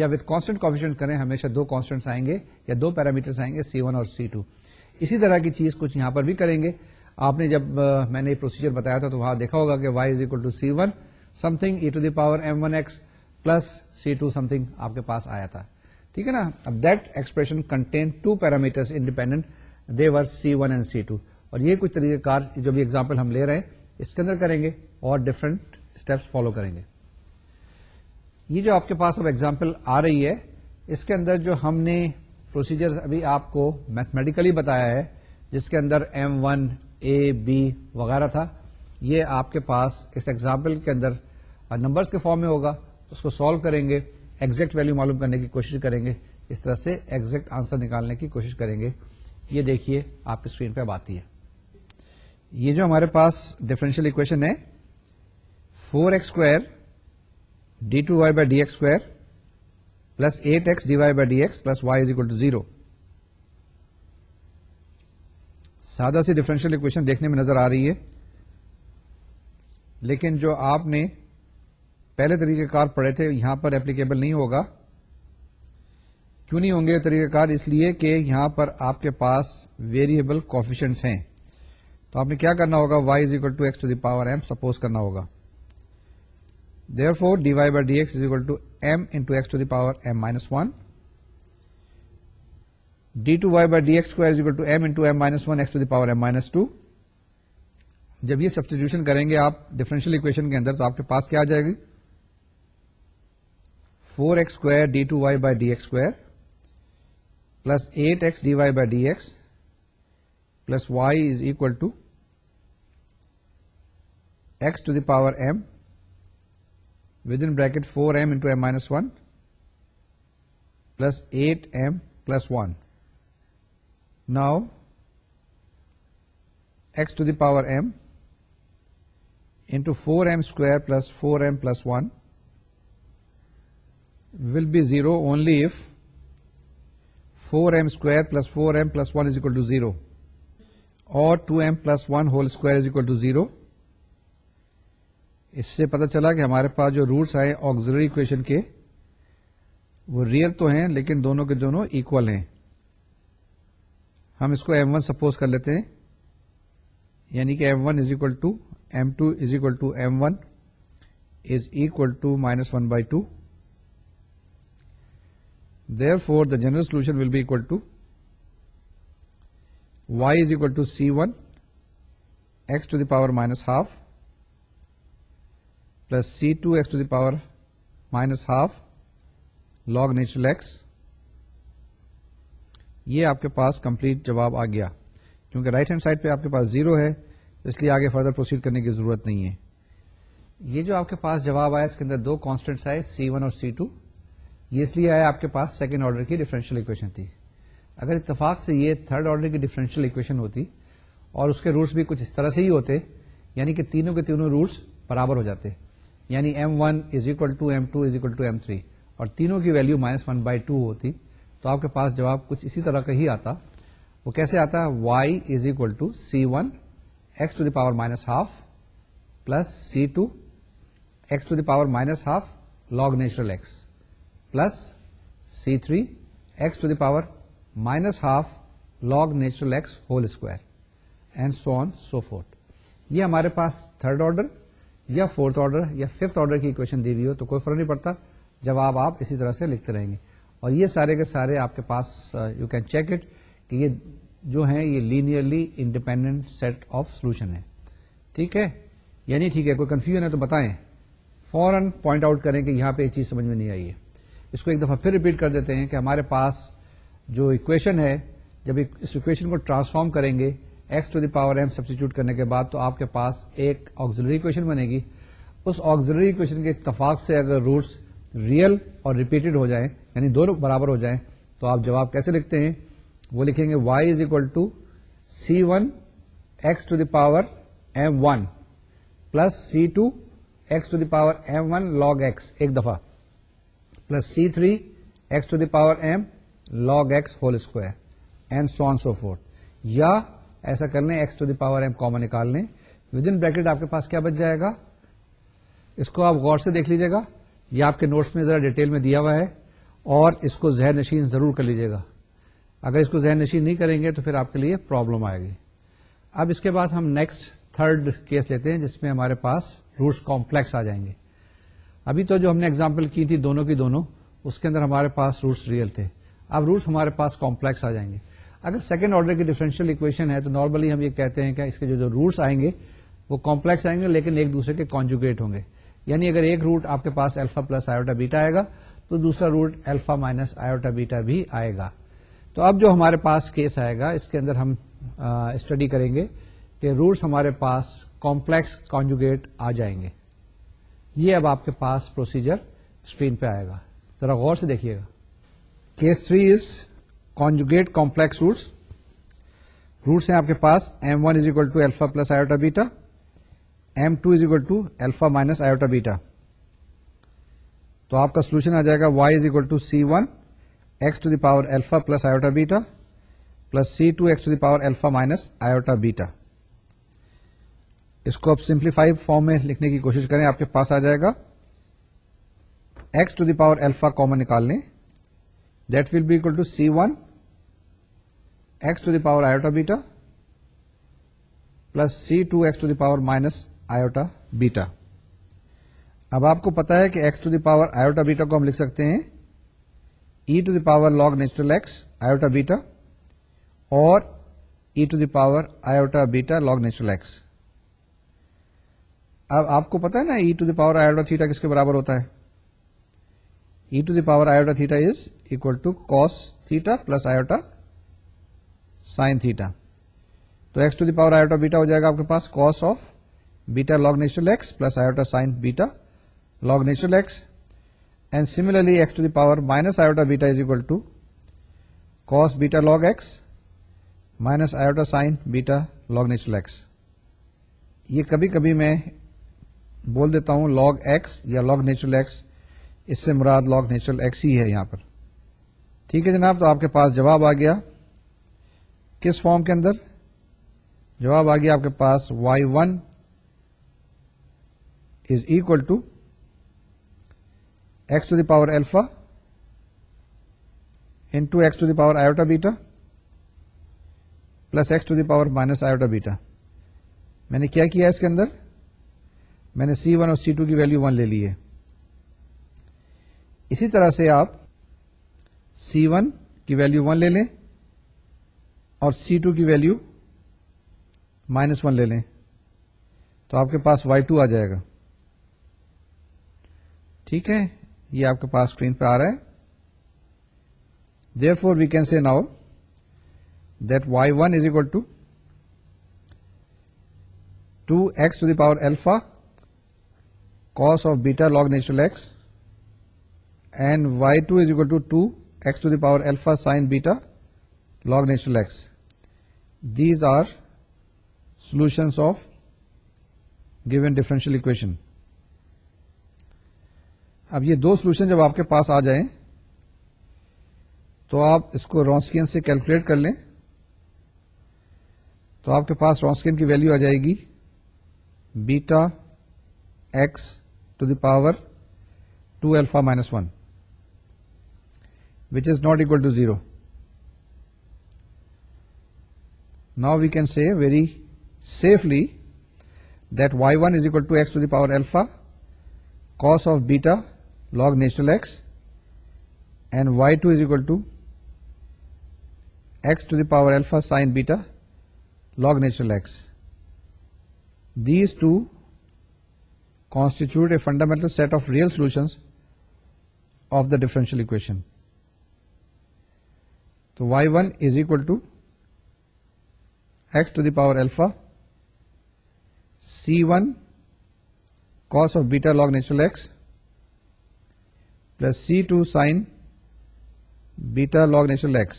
یا وتھ کانسٹنٹ کاپشن کریں ہمیشہ دو کانسٹنٹ آئیں گے یا دو پیرامیٹرس آئیں گے سی ون اور سی ٹو اسی طرح کی چیز کچھ یہاں پر بھی کریں گے آپ نے جب میں نے پروسیجر بتایا تھا تو وہاں دیکھا ہوگا کہ y is equal to c one something e to the power m one x plus c two something آپ کے پاس آیا تھا ٹھیک ہے نا اب that expression content two parameter independent they were c one and c two اور یہ کچھ طریقہ کار جو بھی اگزامپل ہم لے رہے ہیں اس کے اندر کریں گے اور ڈفرنٹ اسٹیپس فالو کریں گے یہ جو آپ کے پاس اب ایگزامپل آ رہی ہے اس کے اندر جو ہم نے پروسیجر ابھی آپ کو میتھمیٹیکلی بتایا ہے جس کے اندر ایم ون اے بی وغیرہ تھا یہ آپ کے پاس اس ایگزامپل کے اندر نمبرس کے فارم میں ہوگا اس کو سالو کریں گے ایگزیکٹ ویلو معلوم کرنے کی کوشش کریں گے اس طرح سے ایگزیکٹ آنسر نکالنے کی کوشش کریں گے یہ دیکھیے آپ کی اسکرین پہ اب آتی ہے یہ جو ہمارے پاس ڈیفرنشیل اکویشن ہے four x square d two y by d x square plus eight x d y by d x plus y is equal to zero سادہ سی ڈیفرنشیل اکویشن دیکھنے میں نظر آ رہی ہے لیکن جو آپ نے پہلے طریقہ کار پڑھے تھے یہاں پر اپلیکیبل نہیں ہوگا کیوں نہیں ہوں گے طریقہ کار اس لیے کہ یہاں پر آپ کے پاس ویریبل کوفیشنٹس ہیں تو آپ نے کیا کرنا ہوگا y is equal to x to the power m suppose کرنا ہوگا therefore d y by d s equal to m x to the power m minus one d two y by d s square is equal to m m m minus minus one x to to the power جب یہ substitution کریں گے آپ differential equation کے اندر تو آپ کے پاس کیا آ جائے گی four x square d two y by d square plus eight x d y by d s plus y is equal to x to the power m within bracket 4m into m minus 1 plus 8m plus 1. Now x to the power m into 4m square plus 4m plus 1 will be 0 only if 4m square plus 4m plus 1 is equal to 0 or 2m plus 1 whole square is equal to 0 اس سے پتا چلا کہ ہمارے پاس جو roots آئے auxiliary equation کے وہ ریئل تو ہیں لیکن دونوں کے دونوں ایکول ہیں ہم اس کو ایم ون سپوز کر لیتے ہیں یعنی کہ m one is equal to m two is equal to m one is equal to minus one by two therefore the general solution will be equal to y is equal to c one x to the power minus half plus c two x to the power minus half log natural x یہ آپ کے پاس complete جواب آ گیا کیونکہ right hand side پہ آپ کے پاس زیرو ہے اس لیے آگے فردر پروسیڈ کرنے کی ضرورت نہیں ہے یہ جو آپ کے پاس جواب آیا اس کے اندر دو کانسٹنٹس آئے سی ون اور سی ٹو یہ اس لیے آیا آپ کے پاس سیکنڈ آرڈر کی ڈیفرنشیل اکویشن تھی اگر اتفاق سے یہ تھرڈ آرڈر کی ڈیفرنشیل اکویشن ہوتی اور اس کے روٹس بھی کچھ اس طرح سے ہی ہوتے یعنی کہ تینوں کے تینوں روٹس برابر ہو جاتے یعنی m m m one is is equal equal to to to three اور تینوں کی value minus one by two ہوتی تو آپ کے پاس جواب کچھ اسی طرح کا ہی آتا وہ کیسے آتا ہے y is equal to c one x to the power minus half plus c two x to the power minus half log natural x plus c three x to the power minus half log natural x whole square and so on so forth یہ ہمارے پاس third order یا fourth order یا fifth order کی equation دی ہوئی ہو تو کوئی فرق نہیں پڑتا جواب آپ اسی طرح سے لکھتے رہیں گے اور یہ سارے کے سارے آپ کے پاس یو کین چیک اٹ کہ یہ جو ہیں یہ linearly independent set of solution ہے ٹھیک ہے یعنی ٹھیک ہے کوئی کنفیوژن ہے تو بتائیں فوراً پوائنٹ آؤٹ کریں کہ یہاں پہ یہ چیز سمجھ میں نہیں آئی ہے اس کو ایک دفعہ پھر ریپیٹ کر دیتے ہیں کہ ہمارے پاس جو اکویشن ہے جب اس اکویشن کو ٹرانسفارم کریں گے x to the power m substitute کرنے کے بعد تو آپ کے پاس ایک آگزلری کوشچن بنے گی اس آگزلری کوشچن کے اتفاق سے اگر روٹس ریئل اور ریپیٹڈ ہو جائیں یعنی دو برابر ہو جائیں تو آپ جواب کیسے لکھتے ہیں وہ لکھیں گے y is equal to c one x to the power m one plus c two x to the power m one log x ایک دفعہ plus c three x to the power m log x whole square and so on so forth یا ایسا کر لیں x to the power m common نکال لیں with in bracket آپ کے پاس کیا بچ جائے گا اس کو آپ غور سے دیکھ لیجیے گا یہ آپ کے نوٹس میں ذرا ڈیٹیل میں دیا ہوا ہے اور اس کو ذہن نشین ضرور کر لیجیے گا اگر اس کو ذہن نشین نہیں کریں گے تو پھر آپ کے لیے پرابلم آئے گی اب اس کے بعد ہم نیکسٹ تھرڈ کیس لیتے ہیں جس میں ہمارے پاس روٹس کمپلیکس آ جائیں گے ابھی تو جو ہم نے اگزامپل کی تھی دونوں کی دونوں اس کے اندر ہمارے پاس روٹس ریئل تھے اب روٹس ہمارے پاس کمپلیکس آ جائیں گے اگر سیکنڈ آرڈر کی ڈیفرنشیل اکویشن ہے تو نارملی ہم یہ کہتے ہیں کہ اس کے جو روٹس آئیں گے وہ کمپلیکس آئیں گے لیکن ایک دوسرے کے کانجوگیٹ ہوں گے یعنی اگر ایک روٹ آپ کے پاس ایلفا پلس آئیوٹا بیٹا آئے گا تو دوسرا root alpha minus iota beta بھی آئے گا تو اب جو ہمارے پاس کیس آئے گا اس کے اندر ہم اسٹڈی کریں گے کہ روٹس ہمارے پاس کمپلیکس کانجوگیٹ آ جائیں گے یہ اب آپ کے پاس پروسیجر اسکرین پہ آئے گا ذرا غور سے دیکھیے گا case three is conjugate complex roots roots ہیں آپ کے پاس m one is equal to alpha plus iota beta m two is equal to alpha minus beta تو آپ کا سولوشن آ جائے گا y is equal to c one x to the power alpha plus iota beta plus c two x to the power alpha minus iota beta اس کو آپ simplify form میں لکھنے کی کوشش کریں آپ کے پاس آ جائے گا x to the power alpha common نکال لیں that will be equal to c one x to the power iota beta plus c two x to the power minus iota beta اب آپ کو پتا ہے کہ x to the power iota beta کو ہم لکھ سکتے ہیں e to the power log natural x iota beta اور e to the power iota beta log natural x اب آپ کو پتا ہے نا e to the power iota theta کس کے برابر ہوتا ہے e to the power iota theta is equal to cos theta plus iota sine theta تو x to the power iota beta ہو جائے گا آپ کے پاس cos of beta log natural x plus iota sine beta log natural x and x to the power minus iota beta is equal to cos beta log x minus iota sine beta log natural x یہ کبھی کبھی میں بول دیتا ہوں log x یا log natural x اس سے مراد لاگ نیچرل ایکس ہی ہے یہاں پر ٹھیک ہے جناب تو آپ کے پاس جواب آ گیا کس فارم کے اندر جواب آ گیا آپ کے پاس y one is equal to x to the power alpha into x to the power beta plus x to the power minus iota beta میں نے کیا کیا اس کے اندر میں نے سی ون اور سی ٹو کی ویلو ون لے لی ہے اسی طرح سے آپ سی ون کی ویلو ون لے لیں اور سی ٹو کی ویلو مائنس ون لے لیں تو آپ کے پاس وائی ٹو آ جائے گا ٹھیک ہے یہ آپ کے پاس اسکرین پہ آ رہا ہے therefore we can see now that y one is equal to two x to the power alpha cos of beta log natural x and y two is equal to two x to the power alpha sine beta log natural x. These are solutions of given differential equation. اب یہ دو solution جب آپ کے پاس آ جائیں تو آپ اس کو رونسکین سے کیلکولیٹ کر لیں تو آپ کے پاس رونسکین کی ویلو آ جائے گی beta x to the power two alpha minus one which is not equal to zero Now we can say very safely that y1 is equal to x to the power alpha cos of beta log natural x, and y2 is equal to x to the power alpha sine beta log natural x. These two constitute a fundamental set of real solutions of the differential equation. So y1 is equal to x to the power alpha c one cos of beta log natural x plus c two sine beta log natural x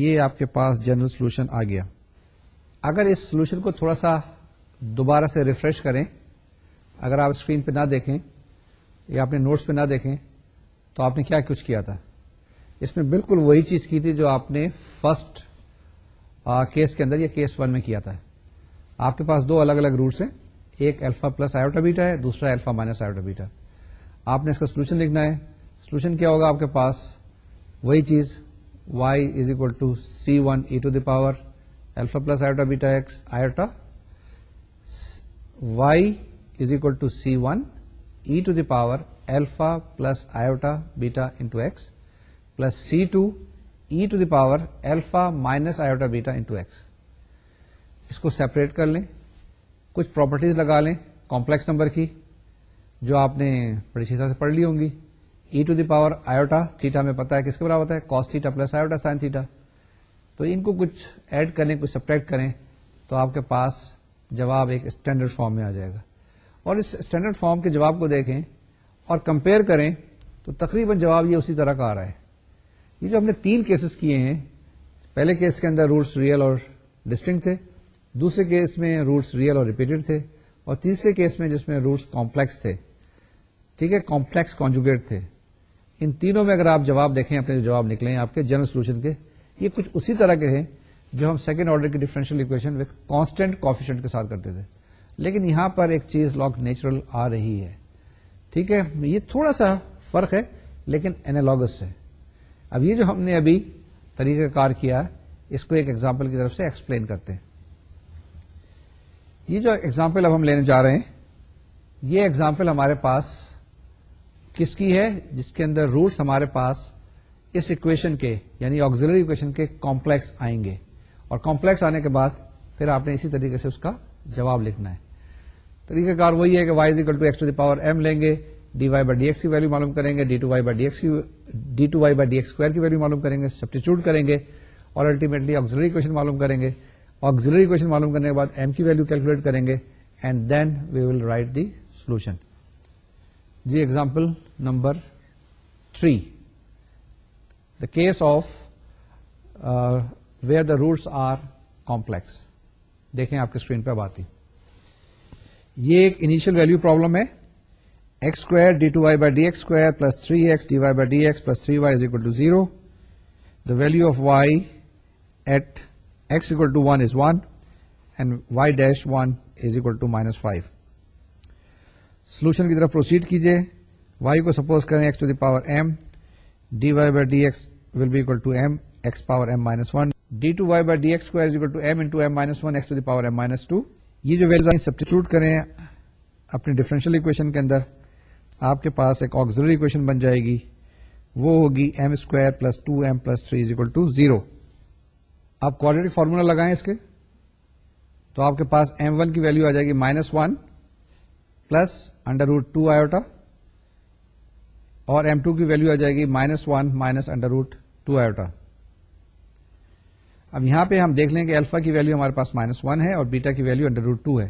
یہ آپ کے پاس general solution آ گیا اگر اس solution کو تھوڑا سا دوبارہ سے ریفریش کریں اگر آپ اسکرین پہ نہ دیکھیں یا اپنے نوٹس پہ نہ دیکھیں تو آپ نے کیا کچھ کیا تھا اس میں بالکل وہی چیز کی تھی جو آپ نے فرسٹ کیس کے اندر یا کیس ون میں کیا تھا آپ کے پاس دو الگ الگ روٹس ہیں ایک ایلفا پلس آئیوٹا بیٹا ہے دوسرا ایلفا مائنس آئیوٹا بیٹا آپ نے اس کا سولوشن لکھنا ہے سولوشن کیا ہوگا آپ کے پاس وہی چیز y is equal to c one e to the power alpha plus iota beta x y is equal to c one e to the power alpha plus iota beta into x plus c two e to the power alpha minus iota beta into x اس کو separate کر لیں کچھ properties لگا لیں complex number کی جو آپ نے بڑی سی سے پڑھ لی ہوں گی e to the power iota theta میں پتا ہے کس کے برابر ہوتا ہے cos theta plus iota sine theta تو ان کو کچھ ایڈ کریں کچھ سپریکٹ کریں تو آپ کے پاس جواب ایک اسٹینڈرڈ فارم میں آ جائے گا اور اس اسٹینڈرڈ فارم کے جواب کو دیکھیں اور کمپیئر کریں تو تقریباً جواب یہ اسی طرح کا آ رہا ہے یہ جو ہم نے تین کیسز کیے ہیں پہلے کیس کے اندر روٹس ریئل اور ڈسٹنگ تھے دوسرے کیس میں روٹس ریئل اور ریپیٹڈ تھے اور تیسرے کیس میں جس میں روٹس کمپلیکس تھے ٹھیک ہے کمپلیکس کانجوگیٹ تھے ان تینوں میں اگر آپ جواب دیکھیں اپنے جواب نکلیں آپ کے جنرل سولوشن کے یہ کچھ اسی طرح کے ہیں جو ہم سیکنڈ آرڈر کی differential equation with constant coefficient کے ساتھ کرتے تھے لیکن یہاں پر ایک چیز لاگ نیچرل آ رہی ہے ٹھیک ہے یہ تھوڑا سا فرق ہے لیکن اینالوگس ہے اب یہ جو ہم نے ابھی طریقہ کار کیا اس کو ایک ایگزامپل کی طرف سے ایکسپلین کرتے ہیں یہ جو ایگزامپل اب ہم لینے جا رہے ہیں یہ ایگزامپل ہمارے پاس کس کی ہے جس کے اندر روٹس ہمارے پاس اس اکویشن کے یعنی آگزلری اکویشن کے کمپلیکس آئیں گے اور کمپلیکس آنے کے بعد پھر آپ نے اسی طریقے سے اس کا جواب لکھنا ہے طریقہ کار وہی ہے کہ y is equal to to x the power m لیں گے d y by d x کی ویلو معلوم کریں گے d two y by d x کی d two y by d کی ویلو معلوم کریں گے سبسٹیچیوٹ کریں گے اور الٹیمیٹلی آگزلری کوشچن معلوم کریں گے آگزلری کوشچن معلوم کرنے کے بعد ایم کی ویلو کیلکولیٹ کریں گے and then we will write the solution G example number three the case of where the roots are complex دیکھیں آپ کے اسکرین پہ آتی یہ ایک انیشیل ویلو پرابلم ہے x square d two y by d x square plus three x d y by d x plus three y is equal to zero the value of y at x equal to one is one and y dash one is equal to minus five solution کی طرف proceed کیجیے y کو suppose کریں x to the power m d y by d x will be equal to m x power m minus one d two y by d x square is equal to m into m minus one x to the power m minus two یہ جو Wales substitute کریں اپنے differential equation کے اندر آپ کے پاس ایک آگزری اکویشن بن جائے گی وہ ہوگی m square plus two m plus three is equal to zero آپ فارمولا لگائیں اس کے تو آپ کے پاس ایم ون کی ویلو آ جائے گی minus one plus under root two iota اور ایم ٹو کی ویلو آ جائے گی minus one minus under root two iota اب یہاں پہ ہم دیکھ لیں کہ الفا کی ویلو ہمارے پاس مائنس ون ہے اور بیٹا کی ویلو انڈر روٹ ٹو ہے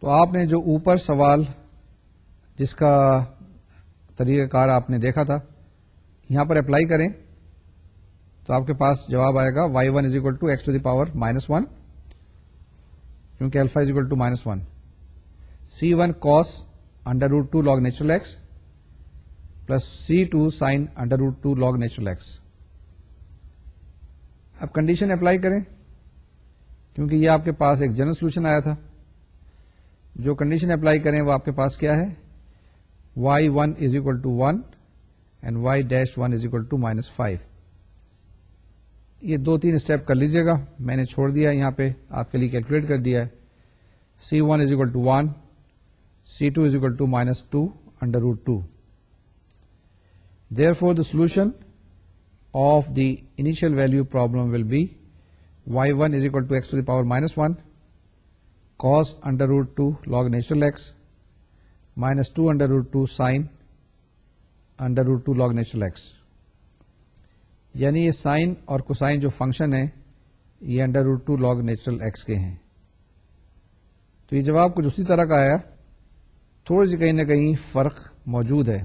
تو آپ نے جو اوپر سوال جس کا طریقہ کار آپ نے دیکھا تھا یہاں پر اپلائی کریں تو آپ کے پاس جواب آئے گا y one is equal to x to the power minus one کیونکہ alpha is equal to minus one c one cos under root two log natural x plus c two sine under root two log natural x آپ condition apply کریں کیونکہ یہ آپ کے پاس ایک general solution آیا تھا جو کنڈیشن اپلائی کریں وہ آپ کے پاس کیا ہے y one two one and y dash one is equal to minus five یہ دو تین اسٹیپ کر لیجیے گا میں نے چھوڑ دیا یہاں پہ آپ کے لیے کیلکولیٹ کر دیا ہے c one is equal to one c two is equal to minus two under root two therefore the solution of the initial value problem will be y one is equal to to x the power minus one cos under root two log natural x minus two under root two sine under root two log natural x یعنی یہ sine اور cosine جو function ہے یہ under root two log natural x کے ہیں تو یہ جواب کچھ اسی طرح کا آیا تھوڑی سی کہیں نہ کہیں فرق موجود ہے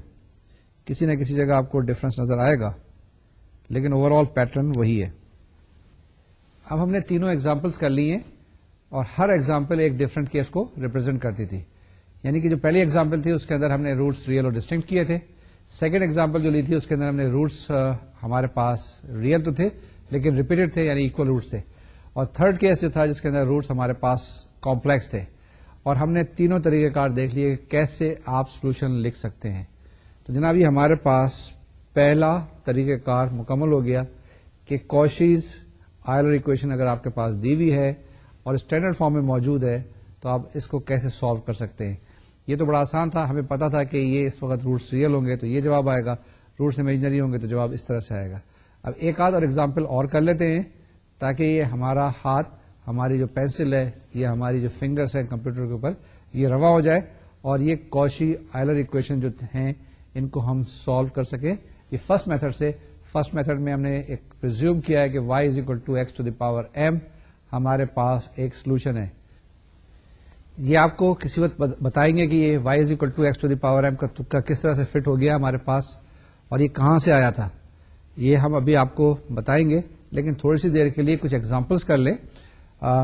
کسی نہ کسی جگہ آپ کو ڈفرنس نظر آئے گا لیکن اوور آل پیٹرن وہی ہے اب ہم نے تینوں ایگزامپلس کر لی ہیں اور ہر ایگزامپل ایک ڈفرنٹ کیس کو ریپرزینٹ کرتی تھی یعنی کہ جو پہلی ایگزامپل تھی اس کے اندر ہم نے روٹس ریئل اور ڈسٹنکٹ کیے تھے سیکنڈ ایگزامپل جو لی تھی اس کے اندر ہم نے روٹس ہمارے پاس ریئل تو تھے لیکن ریپیٹڈ تھے یعنی اکول روٹس تھے اور تھرڈ کیس جو تھا جس کے اندر روٹس ہمارے پاس کمپلیکس تھے اور ہم نے تینوں طریقہ کار دیکھ لیے کیسے آپ سولوشن لکھ سکتے ہیں تو جناب یہ ہمارے پاس پہلا طریقہ کار مکمل ہو گیا کہ کوشیز آئلر اکویشن اگر آپ کے پاس دی ہوئی ہے اور اسٹینڈرڈ فارم میں موجود ہے تو آپ اس کو کیسے سالو کر سکتے ہیں یہ تو بڑا آسان تھا ہمیں پتا تھا کہ یہ اس وقت روٹس ریئل ہوں گے تو یہ جواب آئے گا روٹس امیجنری ہوں گے تو جواب اس طرح سے آئے گا اب ایک آدھ اور اگزامپل اور کر لیتے ہیں تاکہ یہ ہمارا ہاتھ ہماری جو پینسل ہے یہ ہماری جو فنگرس ہیں کمپیوٹر کے اوپر یہ روا ہو جائے اور یہ کوشی آئلر اکویشن جو ہیں ان کو ہم سالو کر سکیں یہ فرسٹ میتھڈ سے فرسٹ میتھڈ میں ہم نے ایک پرزیوم کیا ہے کہ y is equal to to x the power m ہمارے پاس ایک سولوشن ہے یہ آپ کو کسی وقت بتائیں گے کہ یہ y is equal to x to the power m کا تکا کس طرح سے فٹ ہو گیا ہمارے پاس اور یہ کہاں سے آیا تھا یہ ہم ابھی آپ کو بتائیں گے لیکن تھوڑی سی دیر کے لیے کچھ ایگزامپلس کر لیں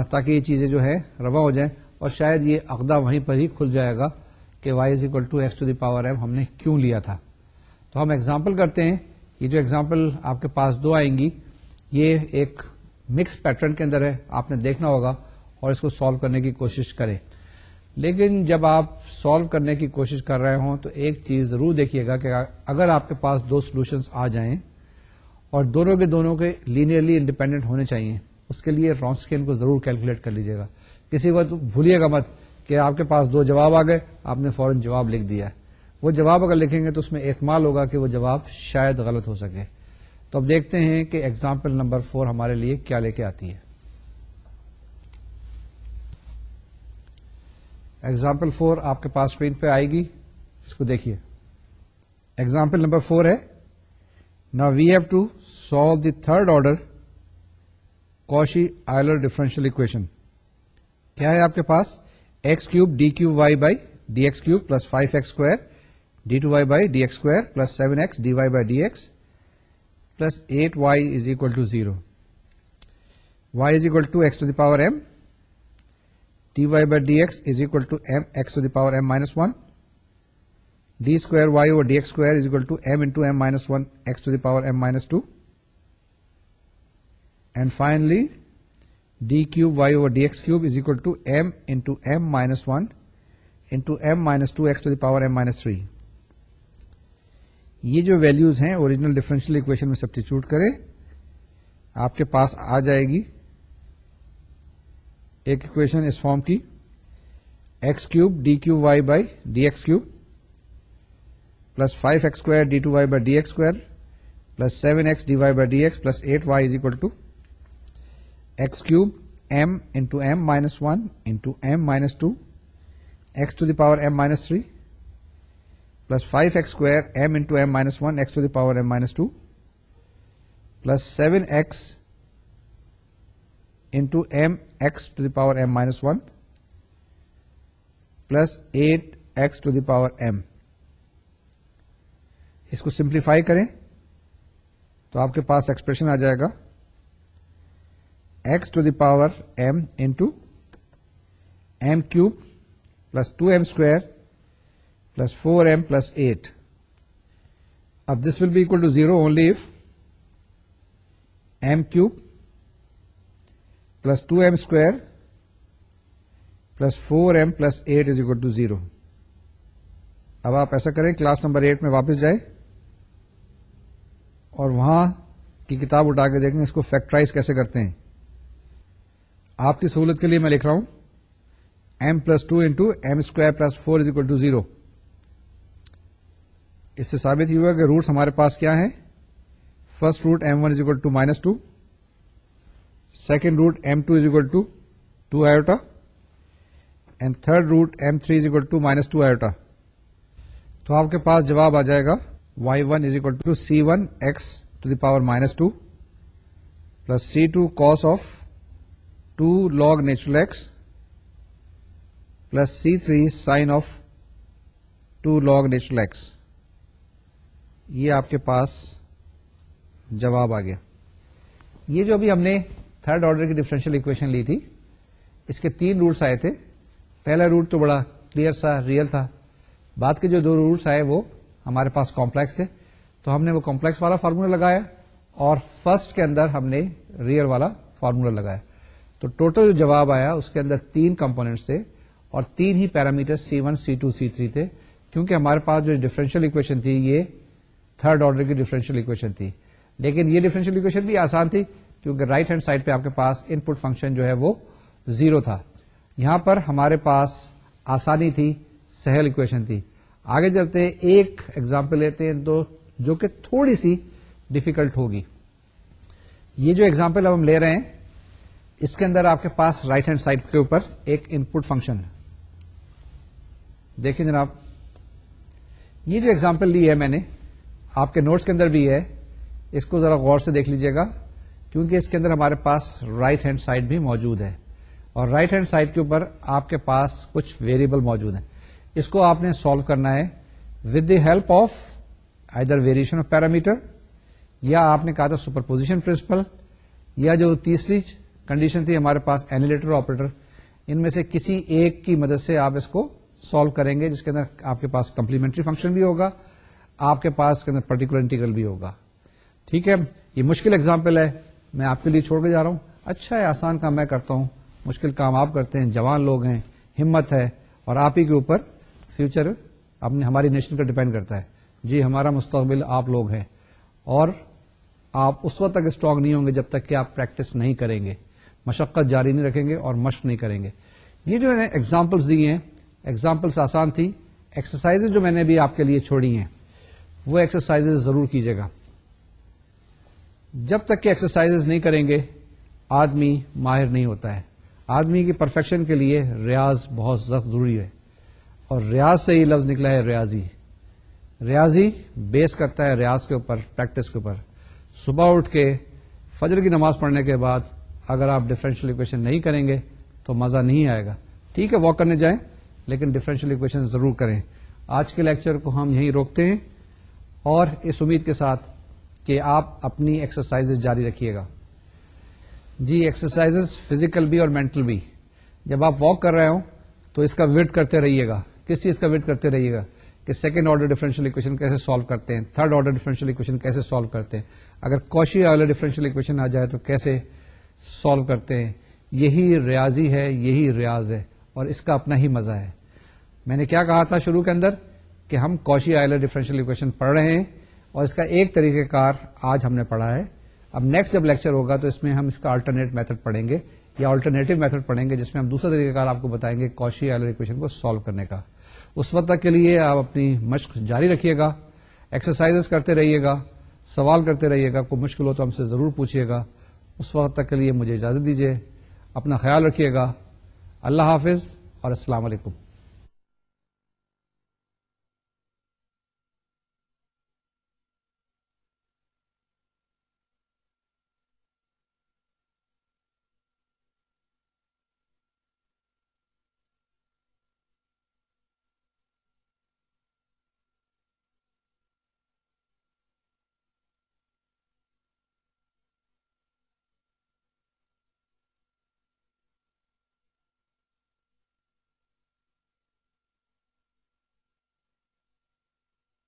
تاکہ یہ چیزیں جو ہے روا ہو جائیں اور شاید یہ اقدا وہیں پر ہی کھل جائے گا کہ y equal to x to the power m ہم نے کیوں لیا تھا تو ہم ایگزامپل کرتے ہیں یہ جو ایگزامپل آپ کے پاس دو آئیں گی یہ ایک مکس پیٹرن کے اندر ہے آپ نے دیکھنا ہوگا اور اس کو سالو کرنے کی کوشش کریں لیکن جب آپ سالو کرنے کی کوشش کر رہے ہوں تو ایک چیز ضرور دیکھیے گا کہ اگر آپ کے پاس دو سولوشنس آ جائیں اور دونوں کے دونوں کے لینئرلی انڈیپینڈنٹ ہونے چاہیے اس کے لیے رونسکین کو ضرور کیلکولیٹ کر لیجیے گا کسی وقت بھولیے گا مت کہ آپ کے پاس دو جواب آ گئے آپ نے فوراً جواب لکھ دیا ہے وہ جواب اگر لکھیں گے تو اس میں اعتماد ہوگا کہ وہ جواب شاید غلط ہو سکے تو اب دیکھتے ہیں کہ ایگزامپل نمبر فور ہمارے لیے کیا لے کے آتی ہے ایگزامپل فور آپ کے پاس پہ آئے گی اس کو دیکھیے ایگزامپل نمبر فور ہے نا we have to solve the third order Cauchy Euler differential equation کیا ہے آپ کے پاس x cube d cube y by d x cube plus five x square d two y by d x square plus seven x d y by d x plus eight y is equal to zero y is equal to x to the power m d y by d x is equal to m x to the power m minus one d square y اور d x square is equal to m into m minus one x to the power m minus two and finally d cube y over d x cube is equal to m into m minus one into m minus two x to the power m minus three یہ جو values ہیں original differential equation میں substitute کریں آپ کے پاس آ جائے گی ایک اکویشن اس فارم کی x cube d cube y by d x cube plus five x square d two y by d x square plus seven x d y by d x plus eight y is equal to x cube m into m minus one into m minus two x to the power m minus three plus five x square m into m minus one x to the power m minus two plus seven x into m x to the power m minus one plus eight x to the power m اس کو simplify کریں تو آپ کے پاس expression آ جائے گا x to the power m into m cube plus two m square plus four m plus eight اب this will be equal to zero only if m cube plus two m square plus four m plus eight is equal to zero اب آپ ایسا کریں class number eight میں واپس جائیں اور وہاں کی کتاب اٹھا کے دیکھیں اس کو فیکٹرائز کیسے کرتے ہیں آپ کی سہولت کے لیے میں لکھ رہا ہوں m plus two into m square plus four is equal to zero اس سے ثابت ہی ہوا کہ روٹس ہمارے پاس کیا ہیں first root m one is equal to minus two second root m two is equal to two iota and third root m three is equal to minus two iota تو آپ کے پاس جواب آ جائے گا y one is equal to c one x to the power minus two plus c two cos of two log natural x plus c three sine of two log natural x یہ آپ کے پاس جواب آ گیا یہ جو ابھی ہم نے تھرڈ آرڈر کی ڈیفرنشیل اکویشن لی تھی اس کے تین روٹس آئے تھے پہلا روٹ تو بڑا کلیئر سا ریئل تھا بعد کے جو دو روٹس آئے وہ ہمارے پاس کمپلیکس تھے تو ہم نے وہ کمپلیکس والا فارمولا لگایا اور فرسٹ کے اندر ہم نے ریئل والا فارمولا لگایا تو ٹوٹل جو جواب آیا اس کے اندر تین کمپونیٹس تھے اور تین ہی parameter c one c two c three تھے کیونکہ ہمارے پاس جو ڈیفرنشیل اکویشن تھی یہ تھرڈ آرڈر کی ڈیفرنشیل اکویشن تھی لیکن یہ ڈیفرنشیل اکویشن بھی آسان تھی کیونکہ رائٹ ہینڈ سائڈ پہ آپ کے پاس ان پٹ فنکشن جو ہے وہ زیرو تھا یہاں پر ہمارے پاس آسانی تھی سہل اکویشن تھی آگے چلتے ہیں ایک ایگزامپل لیتے ہیں تو جو کہ تھوڑی سی ڈفیکلٹ ہوگی یہ جو ایگزامپل اب ہم لے رہے ہیں اس کے اندر آپ کے پاس رائٹ ہینڈ سائڈ کے اوپر ایک ان پٹ فنکشن ہے دیکھیں جناب یہ جو ایگزامپل لی ہے میں نے آپ کے نوٹس کے اندر بھی ہے اس کو ذرا غور سے دیکھ لیجیے گا کیونکہ اس کے اندر ہمارے پاس رائٹ ہینڈ سائڈ بھی موجود ہے اور رائٹ ہینڈ سائڈ کے اوپر آپ کے پاس کچھ ویریبل موجود ہے اس کو آپ نے سالو کرنا ہے with the help of either variation of parameter یا آپ نے کہا تھا سپر پوزیشن پرنسپل یا جو تیسری کنڈیشن تھی ہمارے پاس اینیلیٹر آپریٹر ان میں سے کسی ایک کی مدد سے آپ اس کو سالو کریں گے جس کے اندر آپ کے پاس کمپلیمنٹری فنکشن بھی ہوگا آپ کے پاس کے اندر پرٹیکولر انٹیگرل بھی ہوگا ٹھیک ہے یہ مشکل ایگزامپل ہے میں آپ کے لیے چھوڑ کے جا رہا ہوں اچھا ہے آسان کام میں کرتا ہوں مشکل کام آپ کرتے ہیں جوان لوگ ہیں ہمت ہے اور آپ ہی کے اوپر فیوچر اپنے ہماری نیشن کا ڈپینڈ کرتا ہے جی ہمارا مستقبل آپ لوگ ہیں اور آپ اس وقت تک اسٹرانگ نہیں ہوں گے جب تک کہ آپ پریکٹس نہیں کریں گے مشقت جاری نہیں رکھیں گے اور مشق نہیں کریں گے یہ جو اگزامپلس دی ہیں اگزامپلس آسان تھیں ایکسرسائز جو میں نے بھی آپ کے لیے چھوڑی ہیں وہ ایکسرسائز ضرور کیجیے گا جب تک کہ ایکسرسائز نہیں کریں گے آدمی ماہر نہیں ہوتا ہے آدمی کی پرفیکشن کے لیے ریاض بہت ضرور ضروری ہے اور ریاض سے یہ لفظ نکلا ہے ریاضی ریاضی بیس کرتا ہے ریاض کے اوپر پریکٹس کے اوپر صبح اٹھ کے فجر کی نماز پڑھنے کے بعد اگر آپ ڈفرینشیل اکویشن نہیں کریں گے تو مزہ نہیں آئے گا ٹھیک ہے واک کرنے جائیں لیکن ڈفرینشیل اکویشن ضرور کریں آج کے لیکچر کو ہم یہیں روکتے ہیں اور اس امید کے ساتھ کہ آپ اپنی ایکسرسائز جاری رکھیے گا جی ایکسرسائز فزیکل بھی اور مینٹل بھی جب آپ واک کر رہے ہو تو اس کا ویٹ کرتے رہیے گا کس چیز کا ویٹ کرتے رہیے گا کہ سیکنڈ آرڈر ڈیفرنشیل اکویشن کیسے سالو کرتے ہیں تھرڈ آرڈر ڈیفرنشیل اکویشن کیسے سالو کرتے ہیں اگر کوشی آرڈر ڈیفرنشیل اکویشن آ جائے تو کیسے سالو کرتے ہیں یہی ریاضی ہے یہی ریاض ہے اور اس کا اپنا ہی مزہ ہے میں نے کیا کہا تھا شروع کے اندر کہ ہم کوشی آئلر ڈیفرنشیل اکویشن پڑھ رہے ہیں اور اس کا ایک طریقہ کار آج ہم نے پڑھا ہے اب نیکسٹ جب لیکچر ہوگا تو اس میں ہم اس کا آلٹرنیٹ میتھڈ پڑھیں گے یا آلٹرنیٹو میتھڈ پڑھیں گے جس میں ہم دوسرا طریقہ کار آپ کو بتائیں گے کوشی ایلر اکویشن کو سالو کرنے کا اس وقت تک کے لیے آپ اپنی مشق جاری رکھیے گا ایکسرسائز کرتے رہیے گا سوال کرتے رہیے گا کوئی مشکل ہو تو ہم سے ضرور پوچھیے گا اس وقت تک کے لیے مجھے اجازت دیجیے اپنا خیال رکھیے گا اللہ حافظ اور السلام علیکم